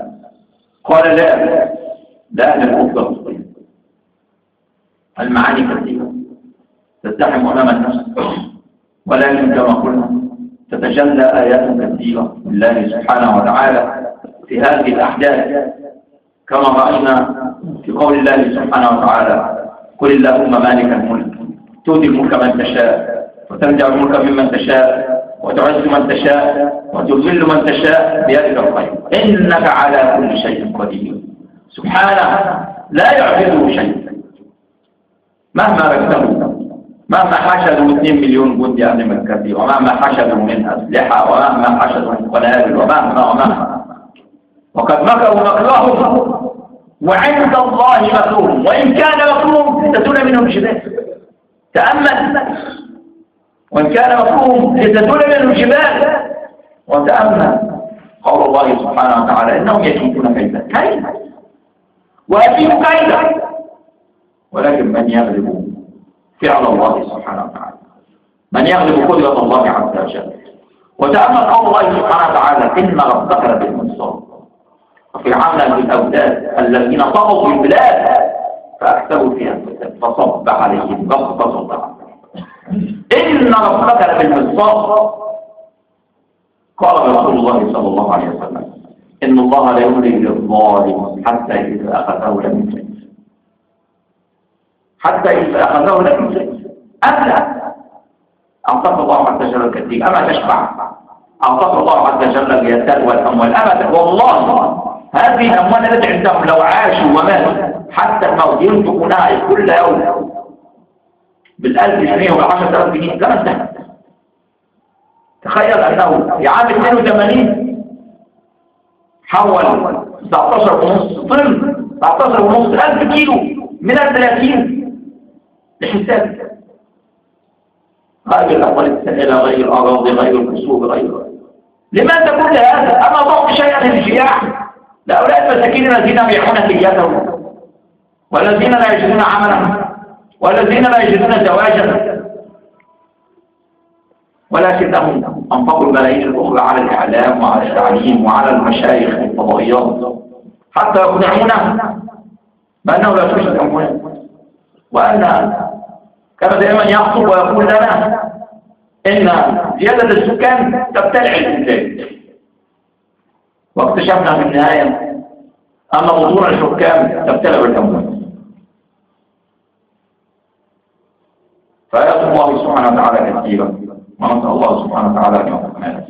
قال لا لا للأفضل. المعاني كثيرة. تزدحم أمام النفس ولكن كما قلنا تتجلى آيات كثيرة لله سبحانه وتعالى. في هذه الأحداث كما رأينا في قول الله سبحانه وتعالى قل اللهم مالك الملك تؤتي الملك من تشاء وتنزع الملك ممن تشاء وتعز من تشاء وتذل من تشاء بيدك الخير إنك على كل شيء قدير. سبحانه لا يعجزه شيء. مهما ركبوا مهما حشدوا 2 مليون جندي أهل مكة ومهما حشدوا من أسلحة ومهما حشدوا من قنابل ومهما ومهما. وقد مكروا مكرهم وعند الله مكروه وإن كان مكروه تدون منهم جبال تأمل. وإن كان مكروه تدون منهم جبال وتأمل. قول الله سبحانه وتعالى إنهم يكيدون كيدا. كيدا. وأكيد كيدا ولكن من يغلب فعل الله سبحانه وتعالى. من يغلب قدرة الله عز وجل. وتأمل قول الله سبحانه وتعالى إن ربك لبالمنصور وفرعون بالأولاد الذين طغوا في البلاد فأكثروا فيها الفساد فصب عليهم ربك إن ربك لبالمنصور قال رسول الله صلى الله عليه وسلم إن الله لا يملي للظالم حتى إذا أخذه لم حتى إذا أخذه لم يفلت أبدا أعطاك الله عز وجل الكثير. أما تشبع. أعطاك الله عز وجل اليسار والأموال. أبدا. والله. هذه الأموال التي عندهم لو عاشوا وماتوا حتى الموت ينفقونها كل يوم بالألف جنيه والعشرة آلاف جنيه. كما انتهت تخيل أنه في عام 82 حول 19 ونص طن 19 ونص ألف كيلو من الثلاثين لحساب غير الأموال السائلة غير الأراضي غير الكسوب غير لماذا كل هذا؟ أما ضغط شيئا للجياح. لأولئك المساكين الذين يبيعون سيئتهم والذين لا يجدون عملا والذين لا يجدون زواجا ولكنهم أنفقوا الملايين الأخرى على الإعلام وعلى التعليم وعلى المشايخ والفضائيات حتى يقنعونا بأنه لا توجد أموال وأن كما دائما يخطب ويقول لنا إن زيادة السكان تبتلع الإنتاج واكتشفنا في النهاية أن بطون الحكام تبتلع الأموال فيأخذ الله سبحانه وتعالى كثيرا. ونسأل الله سبحانه وتعالى أن يوفقنا.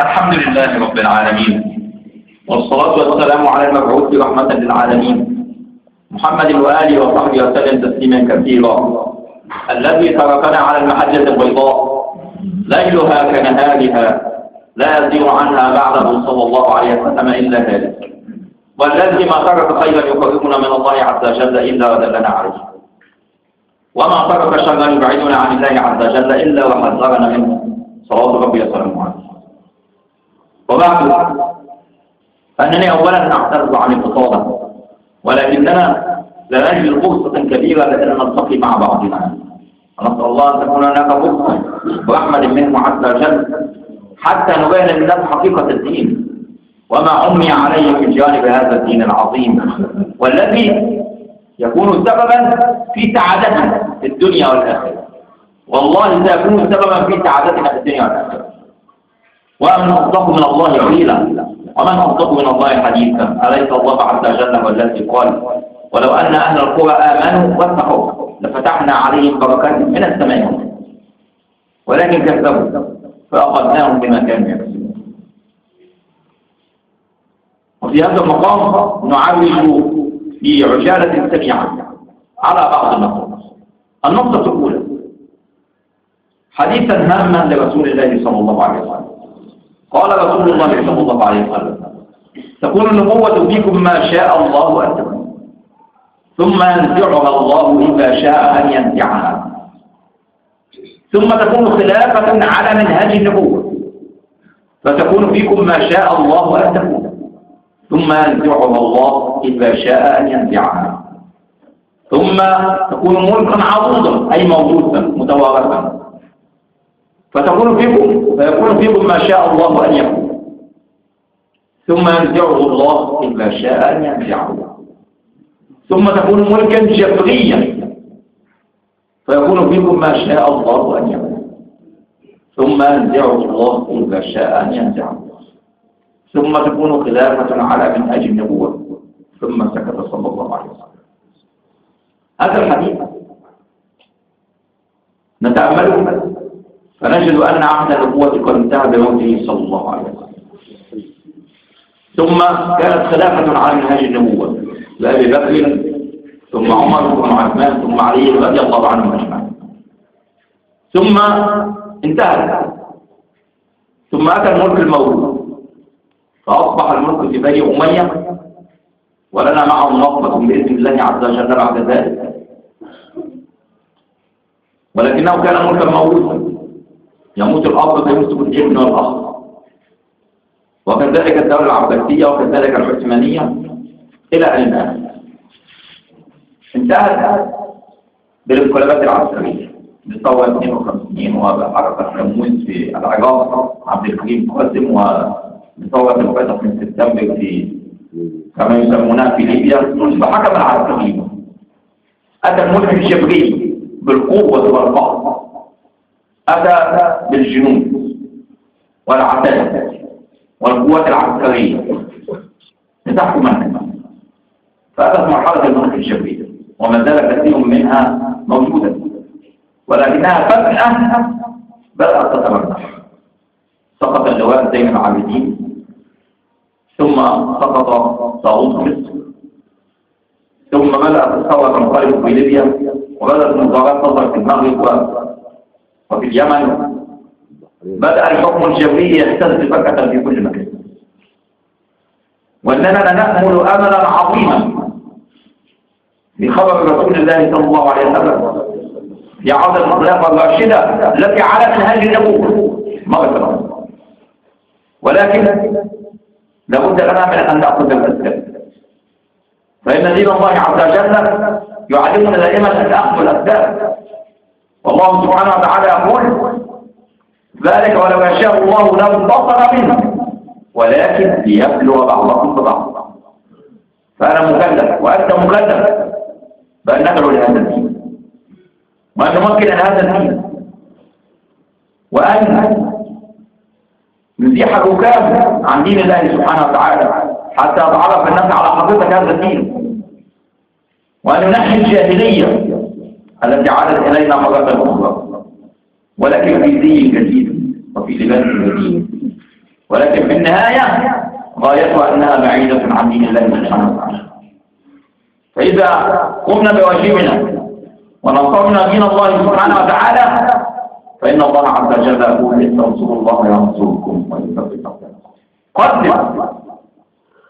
الحمد لله رب العالمين. والصلاة والسلام على المبعوث رحمة للعالمين. محمد وآله وصحبه وسلم تسليما كثيرا. الذي تركنا على المحجة البيضاء. ليلها كنهارها. لا يزيغ عنها بعده صلى الله عليه وسلم إلا ذلك. والذي ما ترك خيرا يقربنا من الله عز وجل إلا ودلنا عليه. وما ترك شرا يبعدنا عن الله عز وجل إلا وحذرنا منه. صلوات ربي وسلامه عليه. وبعد أنني أولا أعترض عن الفصاله ولكننا لا نجد فرصة كبيرة لأننا نلتقي مع بعضنا. ونسأل الله أن تكون هناك فرصة برحمة منه عز وجل حتى نبين للناس حقيقة الدين. وما عمي عليه من جانب هذا الدين العظيم والذي يكون سببا في سعادتنا في الدنيا والآخرة. والله سيكون سببا في سعادتنا في الدنيا والآخرة. ومن أصدق من الله قيلا. ومن أصدق من الله حديثا. أليس الله عز وجل هو الذي قال ولو أن أهل القرى آمنوا واتقوا لفتحنا عليهم بركات من السماء. ولكن كذبوا فأخذناهم بما كانوا يكسبون. وفي هذا المقام نعرج في عجالة سريعة على بعض النقط النقطة الأولى حديثا هاما لرسول الله صلى الله عليه وسلم. قال رسول الله صلى الله عليه وسلم تكون النبوة فيكم ما شاء الله أن تكون ثم ينزعها الله إذا شاء أن ينزعها. ثم تكون خلافة على منهج النبوة. فتكون فيكم ما شاء الله أن تكون. ثم ينزعها الله إذا شاء أن ينزعها. ثم تكون ملكا عظيما أي موجودا متوارثا. فتكون فيكم فيكون فيكم ما شاء الله أن يكون. ثم ينزعه الله إذا شاء أن ينزعه. ثم تكون ملكا جبريا فيكون فيكم ما شاء الله أن يكون ثم ينزعه الله إذا شاء أن ينزعه ثم تكون خلافة على منهج النبوة. ثم سكت صلى الله عليه وسلم. هذا الحديث نتأمله. فنجد أن عهد النبوة قد انتهى بموته صلى الله عليه وسلم. ثم كانت خلافة على منهاج النبوة. لأبي بكر ثم عمر ثم عثمان ثم علي رضي الله عنهم أجمعين. ثم انتهت ثم أتى الملك الموجود فأصبح الملك في بني أمية ولنا معهم نصبة بإذن الله عز وجل بعد ذلك. ولكنه كان ملكا موروثا يموت الأب فيمسك الابن والأخ. وكذلك الدولة العباسية وكذلك العثمانية. إلى أن انتهت. بالانقلابات العسكرية بثورة 52 وبحركة تمويل في العراق عبد الكريم قاسم وبثورة الفتح من سبتمبر في كما يسمونها في ليبيا. فحكم العسكريين أتى الملك الجبري بالقوة والقهر أتى بالجنود والعتاد والقوات العسكرية. لتحكم الناس فأتت مرحلة الملك الجبري وما زال كثير منها موجودة. ولكنها فجأة بدأت تتمرح سقط اللواء زين العابدين ثم سقط طاغوت مصر ثم بدأت الثورة تنقلب في ليبيا وبدأت المظاهرات تظهر في المغرب وفي اليمن. بدأ الحكم الجوي يهتز فجأة في كل مكان. وأننا نأمل أملا عظيما. بخبر رسول الله صلى الله عليه وسلم. في عهد الخلافة الراشدة التي على منهاج النبوة. مرة ولكن لابد لنا من أن نأخذ بالأسباب فإن دين الله عز وجل يعلمنا دائما أن نأخذ الأسباب والله سبحانه وتعالى يقول ذلك ولو يشاء الله لانتصر منه ولكن ليبلو بعضكم ببعض فأنا مكلف وأنت مكلف. بأن ندعو لهذا الدين. وأن نمكن هذا الدين. وأن نزيح الركاب عن دين الله سبحانه وتعالى حتى يتعرف الناس على حقيقة هذا الدين. وأن ننحي الجاهلية التي عادت إلينا مرة أخرى ولكن في زي جديد وفي لباس جديد. ولكن في النهاية غايتها أنها بعيدة عن دين الله سبحانه وتعالى. فإذا قمنا بواجبنا ونصرنا دين الله سبحانه وتعالى فإن الله عز وجل يقول إن تنصروا الله ينصركم ويثبت قدم.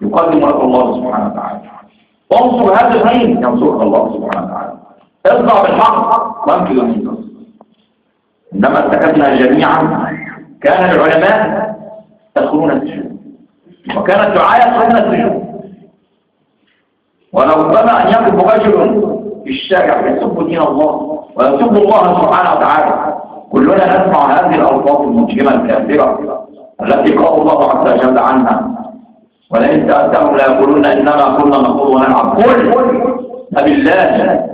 يقدم لك الله سبحانه وتعالى. وانصر هذا الدين ينصرك الله سبحانه وتعالى. اصدع بالحق وامكن ان تصل إنما ارتكبنا جميعا كان العلماء يدخلون السجون وكان الدعاء يدخلون السجون ولربما أن يقف رجل في الشارع يسب دين الله ويسب الله سبحانه وتعالى. كلنا نسمع هذه الالفاظ المجرمة الكافرة التي قال الله عز وجل عنها. ولئن سألتهم ليقولون إنما كنا نقول ونلعب. قل أبالله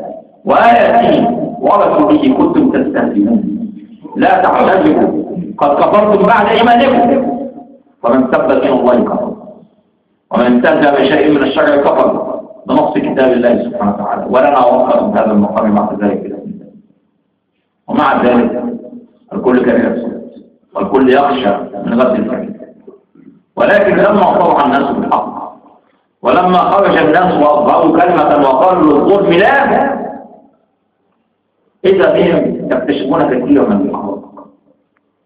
وآياته ورسوله كنتم تستهزئون. لا تعتذروا قد كفرتم بعد إيمانكم. ومن سب دين الله كفر ومن استهزأ بشيء من الشرع كفر بنص كتاب الله سبحانه وتعالى. ولنا وفق من هذا المقام بعد ذلك. ومع ذلك الكل كان يفسد والكل يخشى من غد الفجر ولكن لما طلع الناس بالحق ولما خرج الناس وأظهروا كلمة وقالوا للظلم لا إذا بهم يكتشفون كثيرا من الحقائق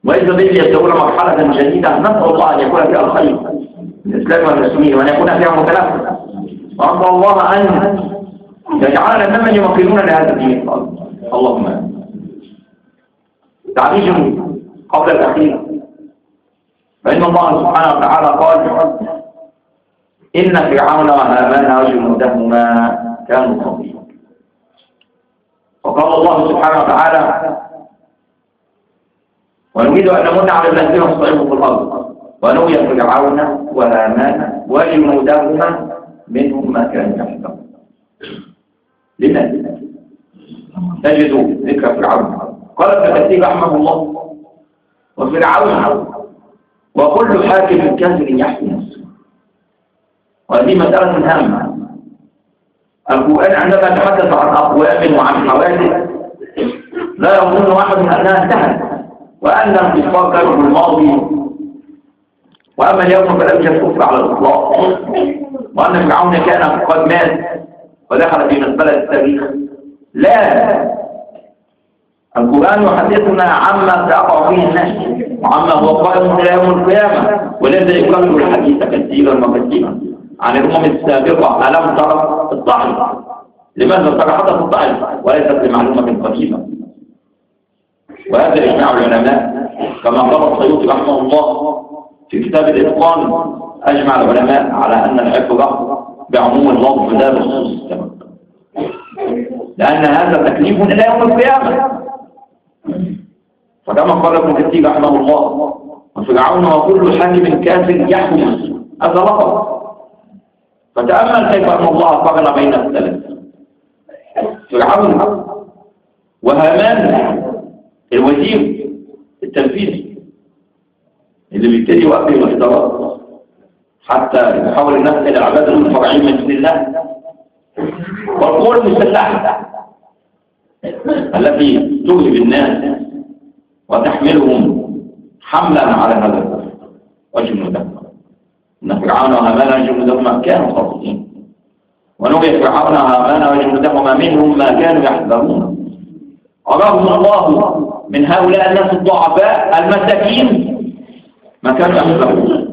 وإذا بهم يبدأون مرحلة جديدة نسأل الله أن يكون فيها الخير. الإسلام والمسلمين وأن يكون فيها متنفس وأسأل الله أن يجعلنا ممن يمكنون لهذا الدين. اللهم. تعريج قبل الأخير. فإن الله سبحانه وتعالى قال إن فرعون وهامان وجنودهما كانوا خطيئين. وقال الله سبحانه وتعالى ونريد أن نمن على الذين استضعفوا في الأرض. ونري فرعون وهامان وجنودهما منهم ما كان يحذر لماذا؟ تجد ذكر فرعون. قال ابن كثير رحمه الله وفرعون وكل حاكم كافر يحكي نفسه. وهذه مسألة هامة. القرآن عندما يتحدث عن أقوام وعن حوادث لا يظن أحد أنها انتهت وأن الكفار كانوا في الماضي. وأما اليوم فلم يكن على الإطلاق. وأن فرعون كان قد مات ودخل في مزبلة التاريخ. لا. القرآن يحدثنا عما سيقع فيه الناس وعما هو قائم إلى يوم القيامة ولذا يكرر الحديث كثيرا وكثيرا. عن الأمم السابقة ألم ترى الضعف لماذا ترى حدث الضعف وليست لمعلومة قديمة؟ وهذا إجماع العلماء كما قال السيوطي رحمه الله في كتاب الإتقان أجمع العلماء على أن العبرة بعموم اللفظ لا بخصوص السبب لأن هذا تكليف إلى يوم القيامة. فكما قال ابن كثير رحمه الله وفرعون وكل حاكم كافر يحكم هذا لفظ فتأمل كيف أن الله قرن بين الثلاث فرعون وهامان الوزير التنفيذي اللي بيبتدي يوقف الاختراق حتى يحول الناس إلى عباده المفرعين من دون الله. والقوى المسلحه التي تغلب الناس وتحملهم حملا على هذا الكفر. وجنوده إن فرعون وهامان وجنودهما كانوا خاطئين ونبي فرعون وهامان وجنودهما منهم ما كانوا يحذرون. أراهم الله من هؤلاء الناس الضعفاء المساكين. ما كانوا يحذرون.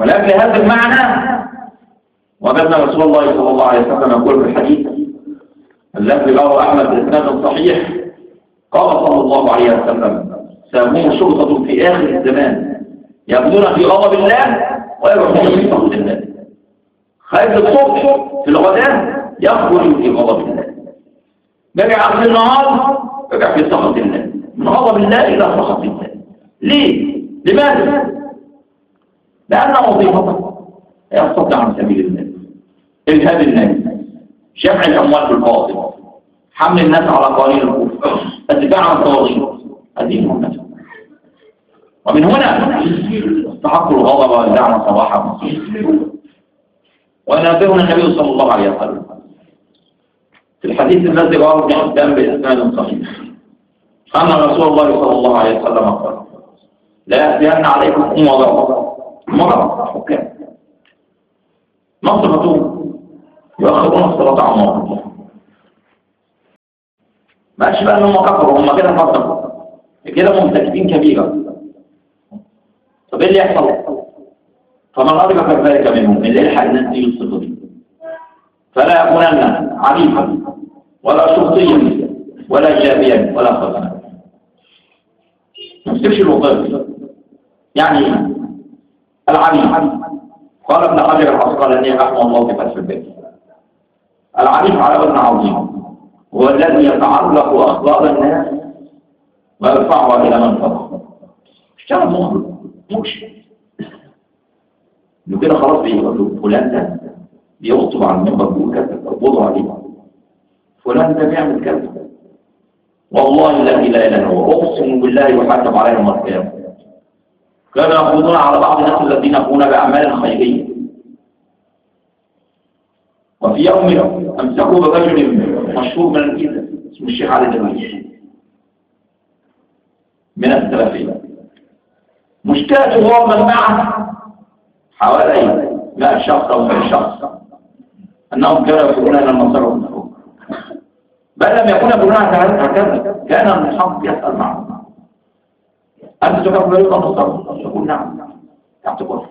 ولكن هذا المعنى وجدنا رسول الله صلى الله عليه وسلم يقول في الحديث الذي رواه أحمد بإسناد صحيح قال صلى الله عليه وسلم سيكون شرطة في آخر الزمان. يبدون في غضب الله ويروحون في سخط الله. خير الصبح في الغداء يخرج في غضب الله. رجع في النهار رجع في سخط الله. من غضب الله إلى سخط الله. ليه؟ لماذا؟ لأن وظيفته يستطيع عن سبيل الله إرهاب الناس. جمع الأموال بالباطل. حمل الناس على قوانين الكفر. الدفاع عن الطواغيت هذه مهمته ومن هنا استحق الغضب واللعنة صباحا ونبهنا النبي صلى الله عليه وسلم. في الحديث الذي رواه ابن حبان بإسناد صحيح. أن رسول الله صلى الله عليه وسلم قال لا يأتين عليكم أمراء أمراء حكام نصفتهم يؤخرون الصلاة عن ما أشبه أنهم كفروا هم كده فصلوا كده مرتكبين كبيرة. طب إيه اللي يحصل؟ فمن أدرك ذلك منهم. اللي يلحق الناس دي يصفوا دي. فلا يكونن عريفا ولا شرطيا ولا جابيا ولا خزنا ما تسيبش الوظائف يعني العريف قال ابن حجر العسقلاني رحمه الله في فتح البيت. العريف على وزن عظيم. هو الذي يتعلق أخبار الناس ويرفعها إلى من فوق اشتغل مخلص مش انه كده خلاص بيقول فلان ده بيخطب على المنبر بيقول كذا تقبضوا عليه فلان ده بيعمل كذا والله الذي لا إله إلا هو أقسم بالله يحاسب علينا يوم القيامة. كانوا يقبضون على بعض الناس الذين يقومون بأعمال خيرية. وفي يوم أمسكوا برجل مشهور من الجيزه اسمه الشيخ علي درويش. من السلفية. مشكلته هو من معه حوالي 100 شخص أو 100 شخص. أنهم كانوا يقولون ان النصارى هم بل لم يكونوا يقولون هكذا. كان المحافظ يسال معهم أنت تكفر النصارى يقول نعم. يعتبر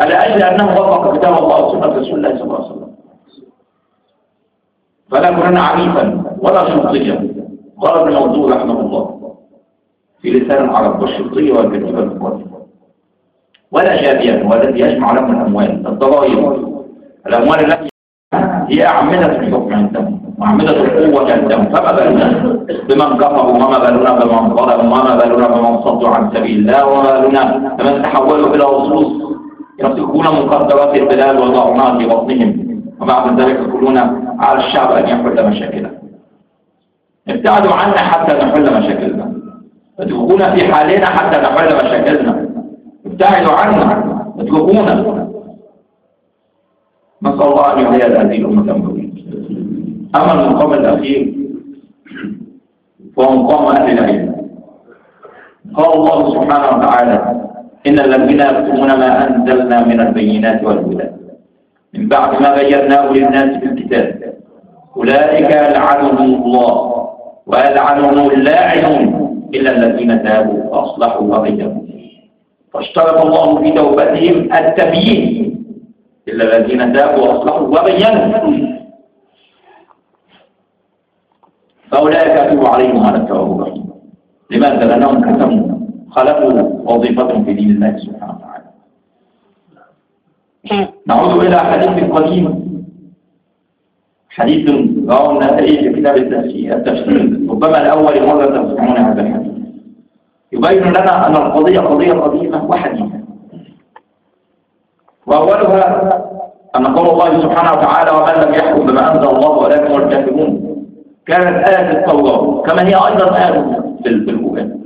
على أجل أنه وفق كتاب الله وسنة رسول الله صلى الله عليه وسلم. فلا يكون عنيفا ولا شرطيا قال ابن موضوع رحمه الله في لسان العرب والشرطية والكتيبة المقدمة ولا جابيا والذي يجمع لهم الأموال الضرائب. الأموال التي هي أعمدة الحكم عندهم. وأعمدة القوة عندهم فما بالنا بمن كفروا وما بالنا بمن ظلموا وما بالنا بمن صدوا عن سبيل الله وما بالنا بمن تحولوا إلى لصوص يمسكون مقدرات البلاد وضعونها في بطنهم وبعد ذلك يقولون على الشعب أن يحل مشاكله ابتعدوا عنا حتى نحل مشاكلنا. فتبقون في حالنا حتى نحل مشاكلنا. ابتعدوا عنا يتركونه نسأل الله أن يحيي هذه الأمة من أما المقام الأخير فهو مقام أهل العلم. قال الله سبحانه وتعالى إن الذين يكتمون ما أنزلنا من البينات والهدى. من بعد ما بيناه للناس في الكتاب. أولئك يلعنهم الله ويلعنهم اللاعنون إلا الذين تابوا وأصلحوا وبينوا فاشترط الله في توبتهم التبيين. إلا الذين تابوا وأصلحوا وبينوا فأولئك أتوب عليهم على التوبة الرحيم. لماذا؟ لأنهم كتموا خلقوا وظيفتهم في دين الله سبحانه وتعالى. نعود إلى حديث قديم. حديث رواه النسائي في كتاب التفسير ربما الأول مرة تسمعون هذا الحديث. يبين لنا أن القضية قضية قديمة وحديثة. وأولها أن قول الله سبحانه وتعالى ومن لم يحكم بما أنزل الله ولكن الكافرون. كانت آية التوراة كما هي أيضا آية في القرآن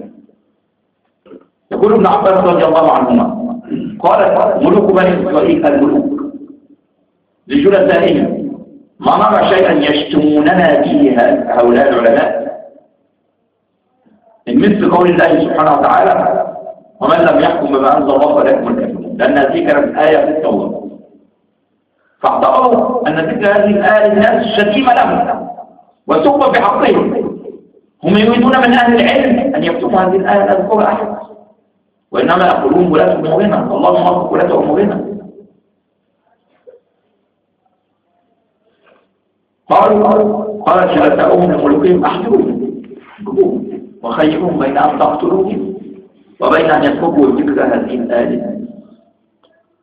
يقول ابن عباس رضي الله عنهما قال ملوك بني إسرائيل الملوك لجلسائهم ما نرى شيئا يشتموننا به هؤلاء العلماء؟ من مثل قول الله سبحانه وتعالى ومن لم يحكم بما أنزل الله فلا يكون الكافرون لأن هذه كانت آية في التوراة. فاعتبروا أن تلك هذه الآية الناس شتيمة لهم. وسب بحقهم. هم يريدون من أهل العلم أن يكتبوا هذه الآية لا يذكر أحد. وإنما يقولون ولاة أمورنا الله موفق ولاة أمورنا قالوا قال شهداؤهم لملوكهم أحجروا. وخيرهم بين أن تقتلوهم وبين أن يتركوا ذكر هذه الآية.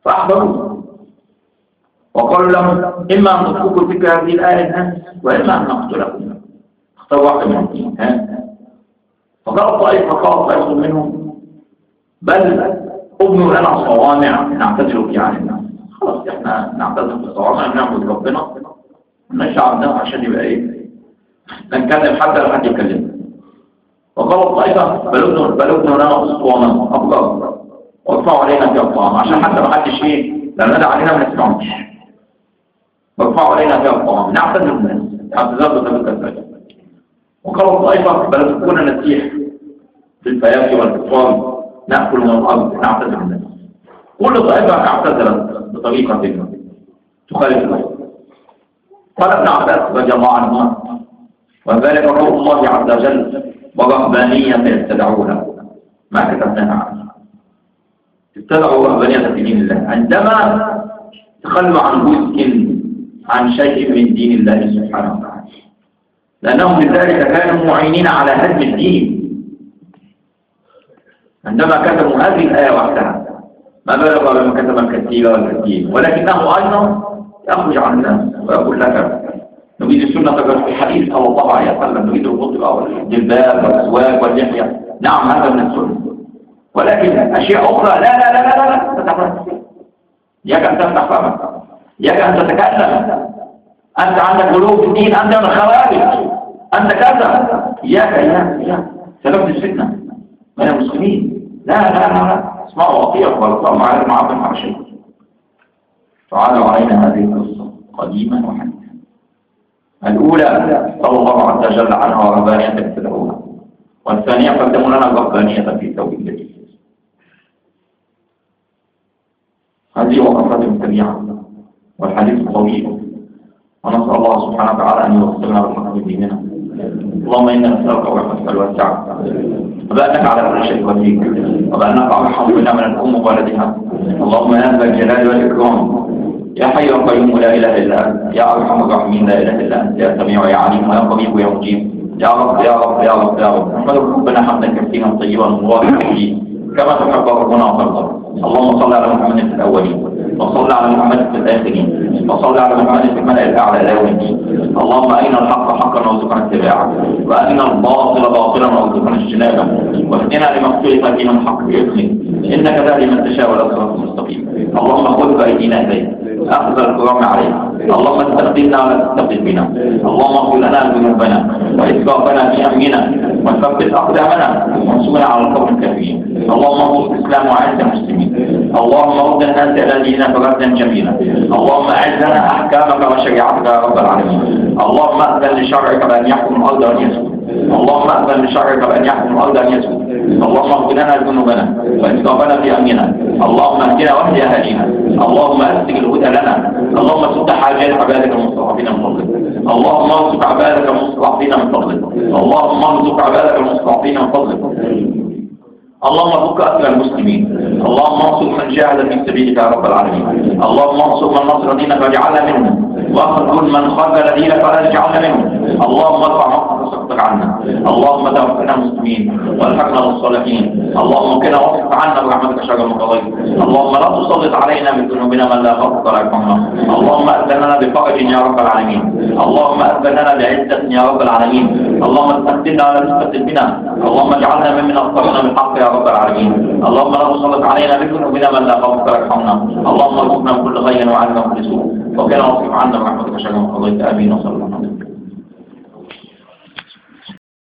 فأحضروا. وقالوا لهم إما أن تتركوا ذكر هذه الآية وإما أن نقتلكم اختاروا واحدة منهم فقال طائف فقال طائف منهم بل ابنوا لنا صوامع نعتذر فيها عن الناس خلاص إحنا نعتذر في الصوامع نعبد ربنا. الشعب ده عشان يبقى إيه؟ نتكلم حتى لو حد يكلمنا. وقال الطائفة بل ابنوا بل ابنوا لنا اسطوانا افضل وارفعوا علينا في الطعام عشان حتى ما حدش إيه؟ لما ندى علينا ما نسمعوش. وارفعوا علينا في الطعام نعتذر الناس اعتذار بسبب الكذاب وقال الطائفة بل تكون نسيح في الفيافي والكفار نأكل من الأرض نعتذر الناس. كل طائفة اعتذرت بطريقة تخالف الأرض قال ابن عباس رضي الله. عنهما وذلك قول الله. عز وجل ورهبانية يتبعونها ما كتبناها عنها اتبعوا رهبانية في دين الله عندما تخلوا عن جزء عن شيء من دين الله سبحانه وتعالى. لأنهم بذلك كانوا معينين على هدم الدين. عندما كتبوا هذه الآية وحدها ما بلغ بما كتب الكثير والكثير. ولكنه أيضا يخرج عن الناس ويقول لك نريد السنة في الحديث صلى الله عليه وسلم نريد الخطبة والجلباب والأسواق واللحية. نعم هذا من السنة. ولكن أشياء أخرى لا لا لا لا لا لا تتفهم يجب أن تفتح فمك. يجب أن تتكلم أنت عندك قلوب في الدين أنت من الخوارج. أنت كذا. إياك إياك إياك سبب الفتنة. من المسلمين. لا لا لا لا. اسمعوا وطيعوا معاذ معاذ مع شيء فعلوا علينا هذه القصة قديما وحديثا. الأولى قال الله عز وجل عنها ربانية ابتدعوها والثانية قدموا لنا ربانية في توحيد هذه وقفة سريعة والحديث طويل ونسأل الله سبحانه وتعالى أن يوصلنا بالحق ديننا اللهم إنا نسألك رحمتك الواسعة وبأنك على كل شيء قدير وبأنك أرحم بنا من الأم وولدها اللهم يا ذا الجلال والإكرام. يا حي يا قيوم لا إله إلا أنت. يا أرحم الراحمين لا إله إلا أنت. يا سميع يا عليم يا قريب يا مجيب. يا رب يا رب يا رب يا رب. نحمدك ربنا حمدا كثيرا طيبا مباركا فيه. كما تحب ربنا وترضى. اللهم صل على محمد في الأولين. وصل على محمد في الآخرين. وصل على محمد في الملأ الأعلى يوم الدين. اللهم أين الحق حقا وارزقنا اتباعه. وأين الباطل باطلا وارزقنا اجتنابه. واهدنا لما اختلف فيه من حق بإذنك إنك تهدي من تشاء ولا صراط مستقيم. اللهم خذ بأيدينا إليك. أخذ الكرام عليك اللهم استخدمنا ولا تستخدم بنا اللهم اغفر لنا ذنوبنا وإسرافنا في أمرنا وثبت أقدامنا وانصرنا على القوم الكافرين. اللهم انصر الإسلام وأعز المسلمين. اللهم رد الناس إلى دينك ردا جميلا. اللهم أعزنا أحكامك وشريعتك يا رب العالمين. اللهم أذن لشرعك بأن يحكم الأرض وأن يسكن اللهم أذن لشرعك بأن يحكم الأرض وأن يسكن اللهم اغفر لنا ذنوبنا وإسرافنا في أمرنا. اللهم اهدنا واهد أهالينا. اللهم أسر الهدى لنا. اللهم سد حاجات عبادك المستضعفين من فضلك. اللهم ارزق عبادك المستضعفين من فضلك. اللهم ارزق عبادك المستضعفين من فضلك. اللهم فك أسر المسلمين. اللهم انصر من جاهد في سبيلك يا رب العالمين. اللهم انصر من نصر دينك واجعلنا منهم. واخذل من خذل دينك ولا تجعلنا منهم. اللهم ارفع مقتك سخطك عنا. اللهم توفنا مسلمين والحقنا بالصالحين. اللهم كنا واصرف عنا برحمتك شر المقضين. اللهم لا تسلط علينا من ذنوبنا من لا ولا يرحمنا. اللهم اذن لنا بفرج يا رب العالمين. اللهم اذن لنا بعزة يا رب العالمين. اللهم استخدمنا ولا تستخدم بنا اللهم اجعلنا ممن أخطأنا بالحق يا رب العالمين. اللهم لا تسلط علينا من ذنوبنا من لا يخافك ولا يرحمنا اللهم ارزقنا كل خير وعنا كل سوء. وكنا واصرف عنا برحمتك شر المقضين آمين. وصلى الله عليه وسلم.